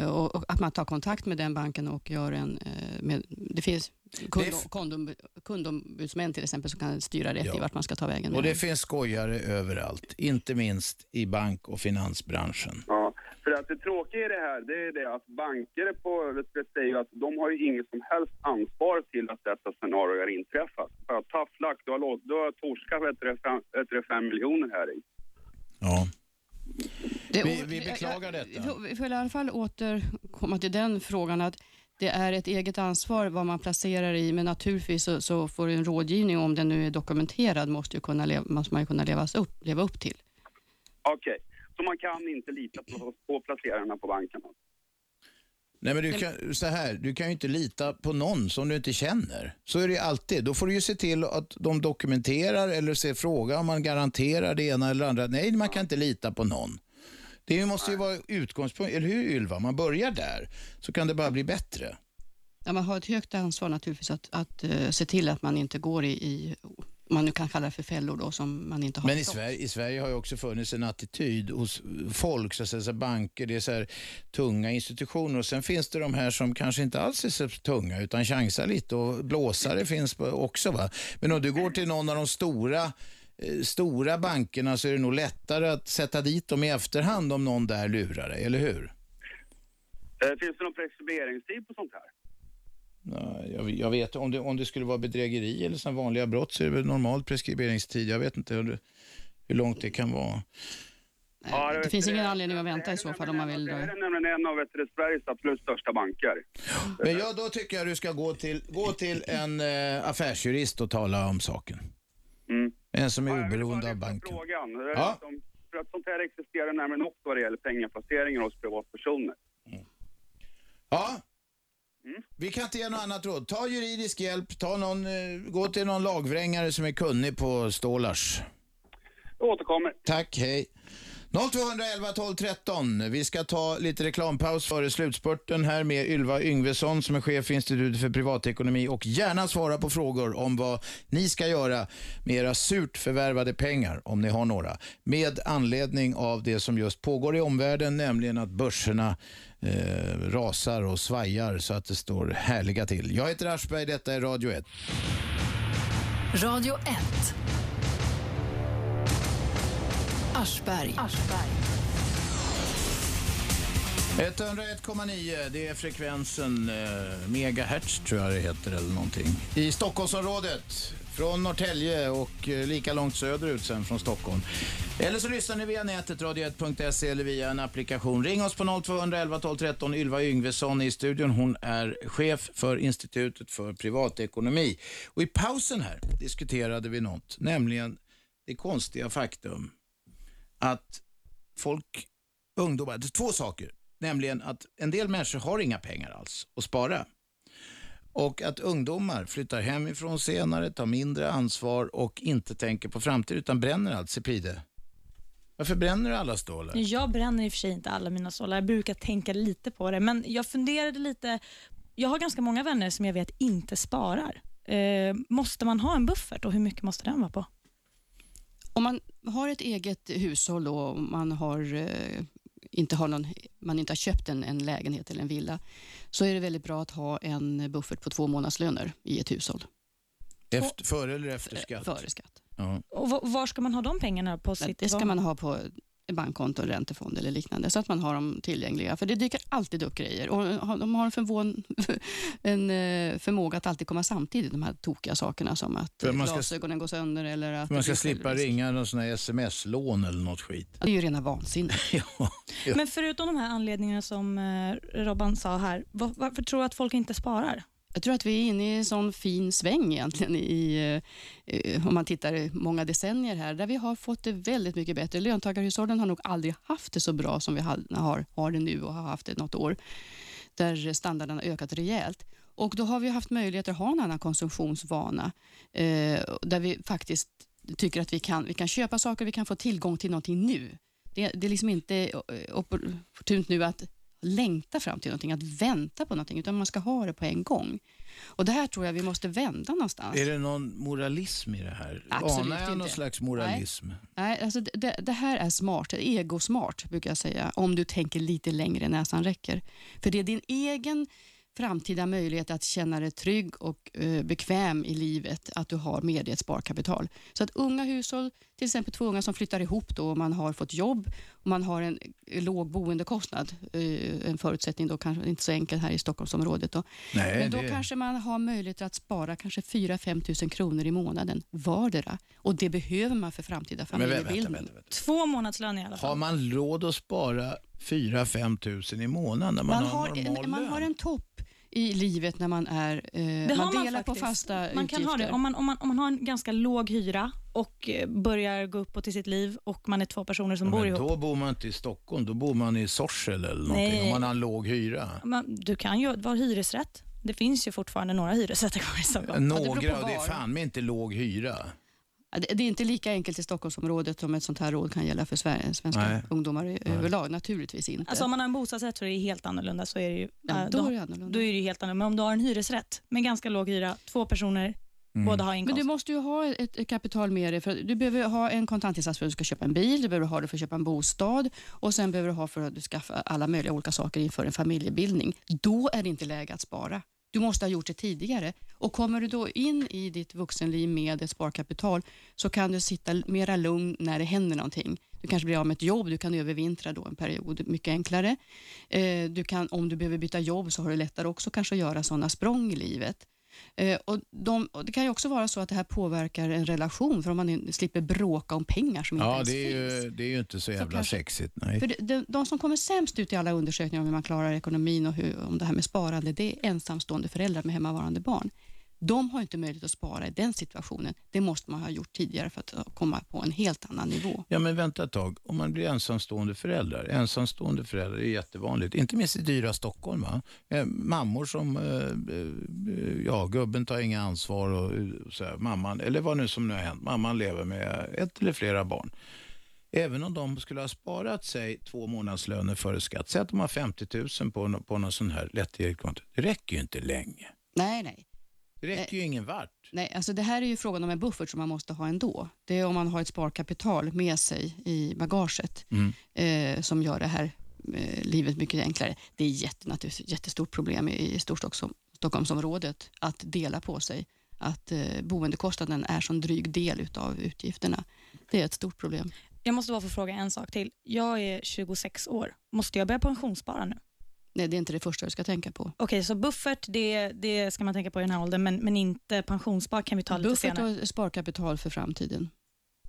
och, och att man tar kontakt med den banken och gör en, eh, med, det finns kund, kundom, kundombudsmän till exempel som kan styra rätt i vart man ska ta vägen. Och det finns skojare överallt, inte minst i bank och finansbranschen. Ja, för att det tråkiga i det här, det är det att banker på, säger att de har ju inget som helst ansvar till att detta scenario har inträffat. För att tough luck, du har, du har torskat vet du, fem, vet du, fem miljoner här i. Ja. Det- Vi, vi beklagar detta. Vi får- i alla fall återkomma till den frågan att det är ett eget ansvar vad man placerar i, men naturligtvis så, så får en rådgivning, om den nu är dokumenterad, måste, ju kunna leva, måste man ju kunna levas upp, leva upp till. Okej, så man kan inte lita på, på placerarna på banken? Nej, men du kan, så här, du kan ju inte lita på någon som du inte känner. Så är det ju alltid. Då får du ju se till att de dokumenterar eller se, fråga om man garanterar det ena eller andra. Nej, man kan inte lita på någon. Det måste ju vara utgångspunkt, eller hur Ylva? Man börjar där, så kan det bara bli bättre. Ja, man har ett högt ansvar naturligtvis att, att eh, se till att man inte går i, i, man nu kan kalla det för fällor då, som man inte har Men i. Sverige, i Sverige har ju också funnits en attityd hos folk, så att säga, så banker, det är så här tunga institutioner och sen finns det de här som kanske inte alls är så tunga utan chansar lite och blåsare finns också. Va? Men om du går till någon av de stora eh, stora bankerna så är det nog lättare att sätta dit dem i efterhand om någon där lurar dig, eller hur? Eh, Finns det någon preskriberingstid på sånt här? Ja, jag, jag vet, om det, om det skulle vara bedrägeri eller sådana vanliga brott så är det väl normal preskriberingstid. Jag vet inte hur, det- hur långt det kan vara. Ja, Det vet finns ingen anledning att vänta i så fall om man vill. Det här är nämligen en av Sveriges absolut största banker. Men ja, då tycker jag du ska gå till, gå till en eh, affärsjurist och tala om saken. En som är oberoende av banken. Frågan. Ja. Ja. För att sånt här existerar nämligen också vad det gäller pengaplaceringar hos privatpersoner. Ja. Vi kan inte ge något annat råd. Ta juridisk hjälp, ta någon, eh, gå till någon lagvrängare som är kunnig på stålars. Jag återkommer. Tack, hej. 0211 12 13. Vi ska ta lite reklampaus före slutspurten här med Ylva Yngvesson som är chef för Institutet för privatekonomi och gärna svara på frågor om vad ni ska göra med era surt förvärvade pengar, om ni har några, med anledning av det som just pågår i omvärlden, nämligen att börserna eh, rasar och svajar så att det står härliga till. Jag heter Aschberg, detta är Radio 1. Radio 1. Aschberg. 101,9 det är frekvensen eh, megahertz tror jag det heter eller någonting. I Stockholmsområdet. Från Norrtälje och eh, lika långt söderut sen från Stockholm. Eller så lyssnar ni via nätet, radio1.se eller via en applikation. Ring oss på 0211 12 13. Ylva Yngvesson är i studion. Hon är chef för Institutet för privatekonomi. Och i pausen här diskuterade vi något, nämligen det konstiga faktum att folk, ungdomar, det är två saker. Nämligen att en del människor har inga pengar alls att spara. Och att ungdomar flyttar hemifrån senare, tar mindre ansvar och inte tänker på framtiden utan bränner allt. Sepide, varför bränner du alla stålar? Jag bränner i och för sig inte alla mina stålar. Jag brukar tänka lite på det, men jag funderade lite. Jag har ganska många vänner som jag vet inte sparar. Eh, måste man ha en buffert och hur mycket måste den vara på? Om man har ett eget hushåll och man har, eh, inte har någon, man inte har köpt en, en lägenhet eller en villa så är det väldigt bra att ha en buffert på två månadslöner i ett hushåll. Efter, före eller efter skatt? Före skatt. Ja. Och va- var ska man ha de pengarna på sitt Det ska man ha på bankkonto, räntefond eller liknande så att man har dem tillgängliga. För det dyker alltid upp grejer och de har en, förvån, en eh, förmåga att alltid komma samtidigt, de här tokiga sakerna som att För man ska- glasögonen går sönder eller att Man ska slippa självrisk. ringa någon sån här sms-lån eller något skit. Det är ju rena vansinnet. ja. Men förutom de här anledningarna som eh, Robban sa här, var, varför tror du att folk inte sparar? Jag tror att vi är inne i en sån fin sväng egentligen i, eh, om man tittar många decennier här, där vi har fått det väldigt mycket bättre. Löntagarhushållen har nog aldrig haft det så bra som vi har, har, det nu och har haft det något år, där standarden har ökat rejält. Och då har vi haft möjlighet att ha en annan konsumtionsvana, eh, där vi faktiskt tycker att vi kan, vi kan köpa saker, vi kan få tillgång till någonting nu. Det, det är liksom inte opportunt nu att längta fram till någonting, att vänta på någonting, utan man ska ha det på en gång. Och Det här tror jag vi måste vända någonstans. Är det någon moralism i det här? Absolut Anar jag någon inte. slags moralism? Nej, alltså det- det, det här är smart, egosmart brukar jag säga, om du tänker lite längre än näsan räcker. För det är din egen framtida möjlighet att känna dig trygg och eh, bekväm i livet, att du har med dig ett sparkapital. Så att unga hushåll, till exempel två unga som flyttar ihop då och man har fått jobb och man har en eh, låg boendekostnad, eh, en förutsättning då kanske inte så enkel här i Stockholmsområdet. Då. Nej, Men då det- kanske man har möjlighet att spara kanske 4-5 tusen kronor i månaden vardera och det behöver man för framtida familjebildning. Två månadslön i alla fall. Har man råd att spara 4-5 tusen i månaden när man, Man har har, normal en, man har en topp i livet när man är... Eh, Det man har man delar på faktiskt. fasta man utgifter. kan ha det. Om man, om, man, om man har en ganska låg hyra och eh, börjar gå uppåt i sitt liv och man är två personer som Ja, bor men ihop. då bor man inte i Stockholm, då bor man i Sorsele eller någonting Nej. om man har en låg hyra. Man, du kan ju vara hyresrätt. Det finns ju fortfarande några hyresrätter kvar i Stockholm. Några, och det är fan med inte låg hyra. Det är inte lika enkelt i Stockholmsområdet som ett sånt här råd kan gälla för Sverige, svenska Nej. ungdomar i- överlag. Naturligtvis inte. Alltså om man har en bostadsrätt så är det helt annorlunda. Så är det ju, Ja, då är det annorlunda. Då är det ju helt annorlunda. Men om du har en hyresrätt med ganska låg hyra, två personer, båda har Men inkomst. du måste ju ha ett, kapital med dig. För du behöver ha en kontantinsats för att du ska köpa en bil, du behöver ha det för att köpa en bostad och sen behöver du ha för att du skaffar alla möjliga olika saker inför en familjebildning. Då är det inte läge att spara. Du måste ha gjort det tidigare. Och Kommer du då in i ditt vuxenliv med ett sparkapital så kan du sitta mera lugn när det händer någonting. Du kanske blir av med ett jobb, du kan övervintra då en period mycket enklare. Eh, du kan, om du behöver byta jobb så har du lättare också kanske att göra sådana språng i livet. Eh, och, de, och Det kan ju också vara så att det här påverkar en relation, för om man slipper bråka om pengar som inte Ja, ens det är, finns. ju, det är ju inte så jävla kanske- sexigt. Nej. För de, de, de som kommer sämst ut i alla undersökningar om hur man klarar ekonomin och hur, om det här med sparande, det är ensamstående föräldrar med hemmavarande barn. De har inte möjlighet att spara i den situationen. Det måste man ha gjort tidigare för att uh, komma på en helt annan nivå. Ja, men vänta ett tag. Om man blir ensamstående förälder. Ensamstående föräldrar är jättevanligt. Inte minst i dyra Stockholm. Va? Eh, mammor som, eh, eh, ja, gubben tar inga ansvar och, och så här, mamman, eller vad nu som nu har hänt. Mamman lever med ett eller flera barn. Även om de skulle ha sparat sig två månadslöner före skatt, säg att de har 50 000 på, på någon sån här lättillgänglig konto. Det räcker ju inte länge. Nej, nej. Det räcker ju ingen vart. Nej, alltså det här är ju frågan om en buffert som man måste ha ändå. Det är om man har ett sparkapital med sig i bagaget Mm. eh, som gör det här eh, livet mycket enklare. Det är jätte, ett jättestort problem i, i Storstockholm, Stockholmsområdet att dela på sig. Att eh, boendekostnaden är en dryg del utav utgifterna. Det är ett stort problem. Jag måste bara få fråga en sak till. Jag är 26 år. Måste jag börja pensionsspara nu? Nej, det är inte det första du ska tänka på. Okej, så buffert det, det ska man tänka på i den här åldern, men, men inte pensionsspar kan vi ta lite Buffert senare. och sparkapital för framtiden.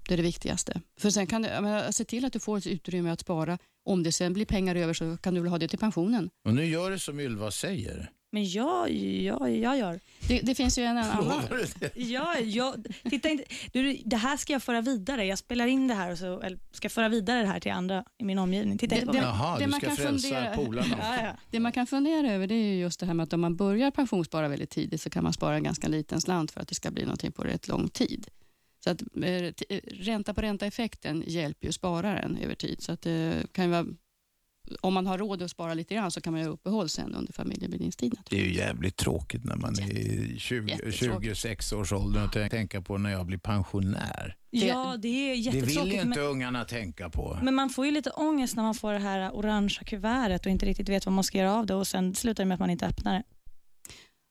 Det är det viktigaste. För sen kan du, jag menar, se till att du får ett utrymme att spara. Om det sen blir pengar över så kan du väl ha det till pensionen. Och nu gör det som Ylva säger. Men jag, jag, jag gör. Det, det finns ju en annan... Ja, jag, titta inte, du, det här ska jag föra vidare. Jag spelar in det här och så, eller ska föra vidare det här till andra i min omgivning. Titta Det- det-. Jaha, det du man ska kan frälsa fundera- polarna. Ja, ja. Det man kan fundera över det är ju just det här med att om man börjar pensionsspara väldigt tidigt så kan man spara en ganska liten slant för att det ska bli någonting på rätt lång tid. Så att eh, eh, ränta på ränta-effekten hjälper ju spararen över tid. Så att det kan ju vara, om man har råd att spara lite grann så kan man göra uppehåll sen under familjebildningstiden. Det är ju jävligt tråkigt när man är i 20, jättetråkigt. 26 års ålder och tänk- tänka på när jag blir pensionär. ja, det är Det vill jättetråkigt. ju inte men, ungarna tänka på. men man får ju lite ångest när man får det här orangea kuvertet och inte riktigt vet vad man ska göra av det och sen slutar det med att man inte öppnar det.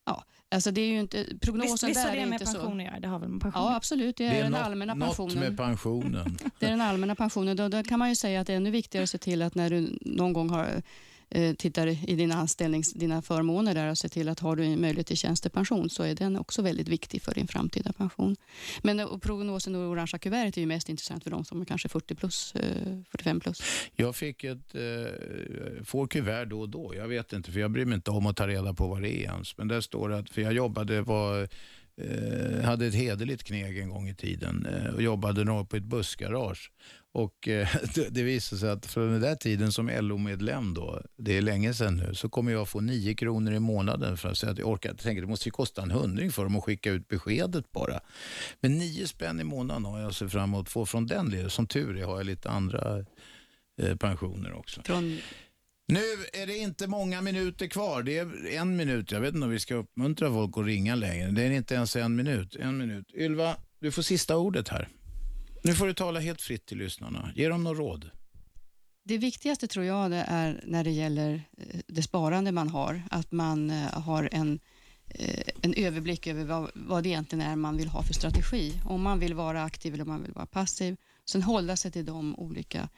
Ja, alltså det är ju inte, prognosen Visst, visst där har det är med inte så. att göra? Det har väl med pension Ja, absolut. Det är, det är den något, allmänna något pensionen. med pensionen. Det är den allmänna pensionen. Då, då kan man ju säga att det är ännu viktigare att se till att när du någon gång har Eh, tittar i dina anställnings, dina förmåner där och ser till att har du en möjlighet till tjänstepension så är den också väldigt viktig för din framtida pension. Men eh, och prognosen och orangea kuvertet är ju mest intressant för de som är kanske 40 plus, eh, 45 plus. Jag fick ett, eh, får kuvert då och då. Jag vet inte, för jag bryr mig inte om att ta reda på vad det är ens. Men där står det att, för jag jobbade, var, eh, hade ett hederligt kneg en gång i tiden och jobbade några på ett bussgarage. Och eh, det, det visade sig att från den där tiden som LO-medlem då, det är länge sedan nu, så kommer jag få 9 kronor i månaden för att säga att jag orkar. Jag tänker det måste ju kosta en hundring för dem att skicka ut beskedet bara. Men 9 spänn i månaden har jag sett fram emot att få från den lilla. Som tur är har jag lite andra eh, pensioner också. Från, Nu är det inte många minuter kvar. Det är en minut. Jag vet inte om vi ska uppmuntra folk att ringa längre. Det är inte ens en minut. En minut. Ylva, du får sista ordet här. Nu får du tala helt fritt till lyssnarna. Ge dem något råd. det viktigaste tror jag det är när det gäller eh, det sparande man har, att man eh, har en, eh, en överblick över vad, vad det egentligen är man vill ha för strategi. Om man vill vara aktiv eller om man vill vara passiv. Sen hålla sig till de olika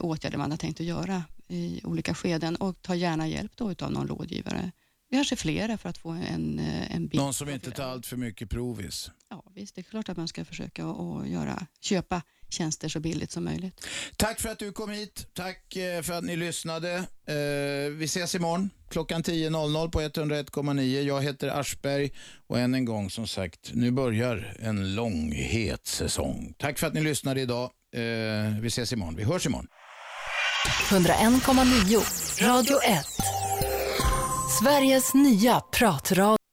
åtgärder man har tänkt att göra i olika skeden och ta gärna hjälp då utav någon rådgivare. Kanske flera för att få en, en bild. Någon som inte tar allt för mycket provis. Ja, visst, det är klart att man ska försöka att göra, köpa tjänster så billigt som möjligt. Tack för att du kom hit. Tack eh, för att ni lyssnade. Eh, Vi ses imorgon klockan 10.00 på 101,9. Jag heter Aschberg och än en gång som sagt, nu börjar en lång het säsong. Tack för att ni lyssnade idag. Eh, Vi ses imorgon. Vi hörs imorgon. 101,9 Radio 1. Sveriges nya pratradio.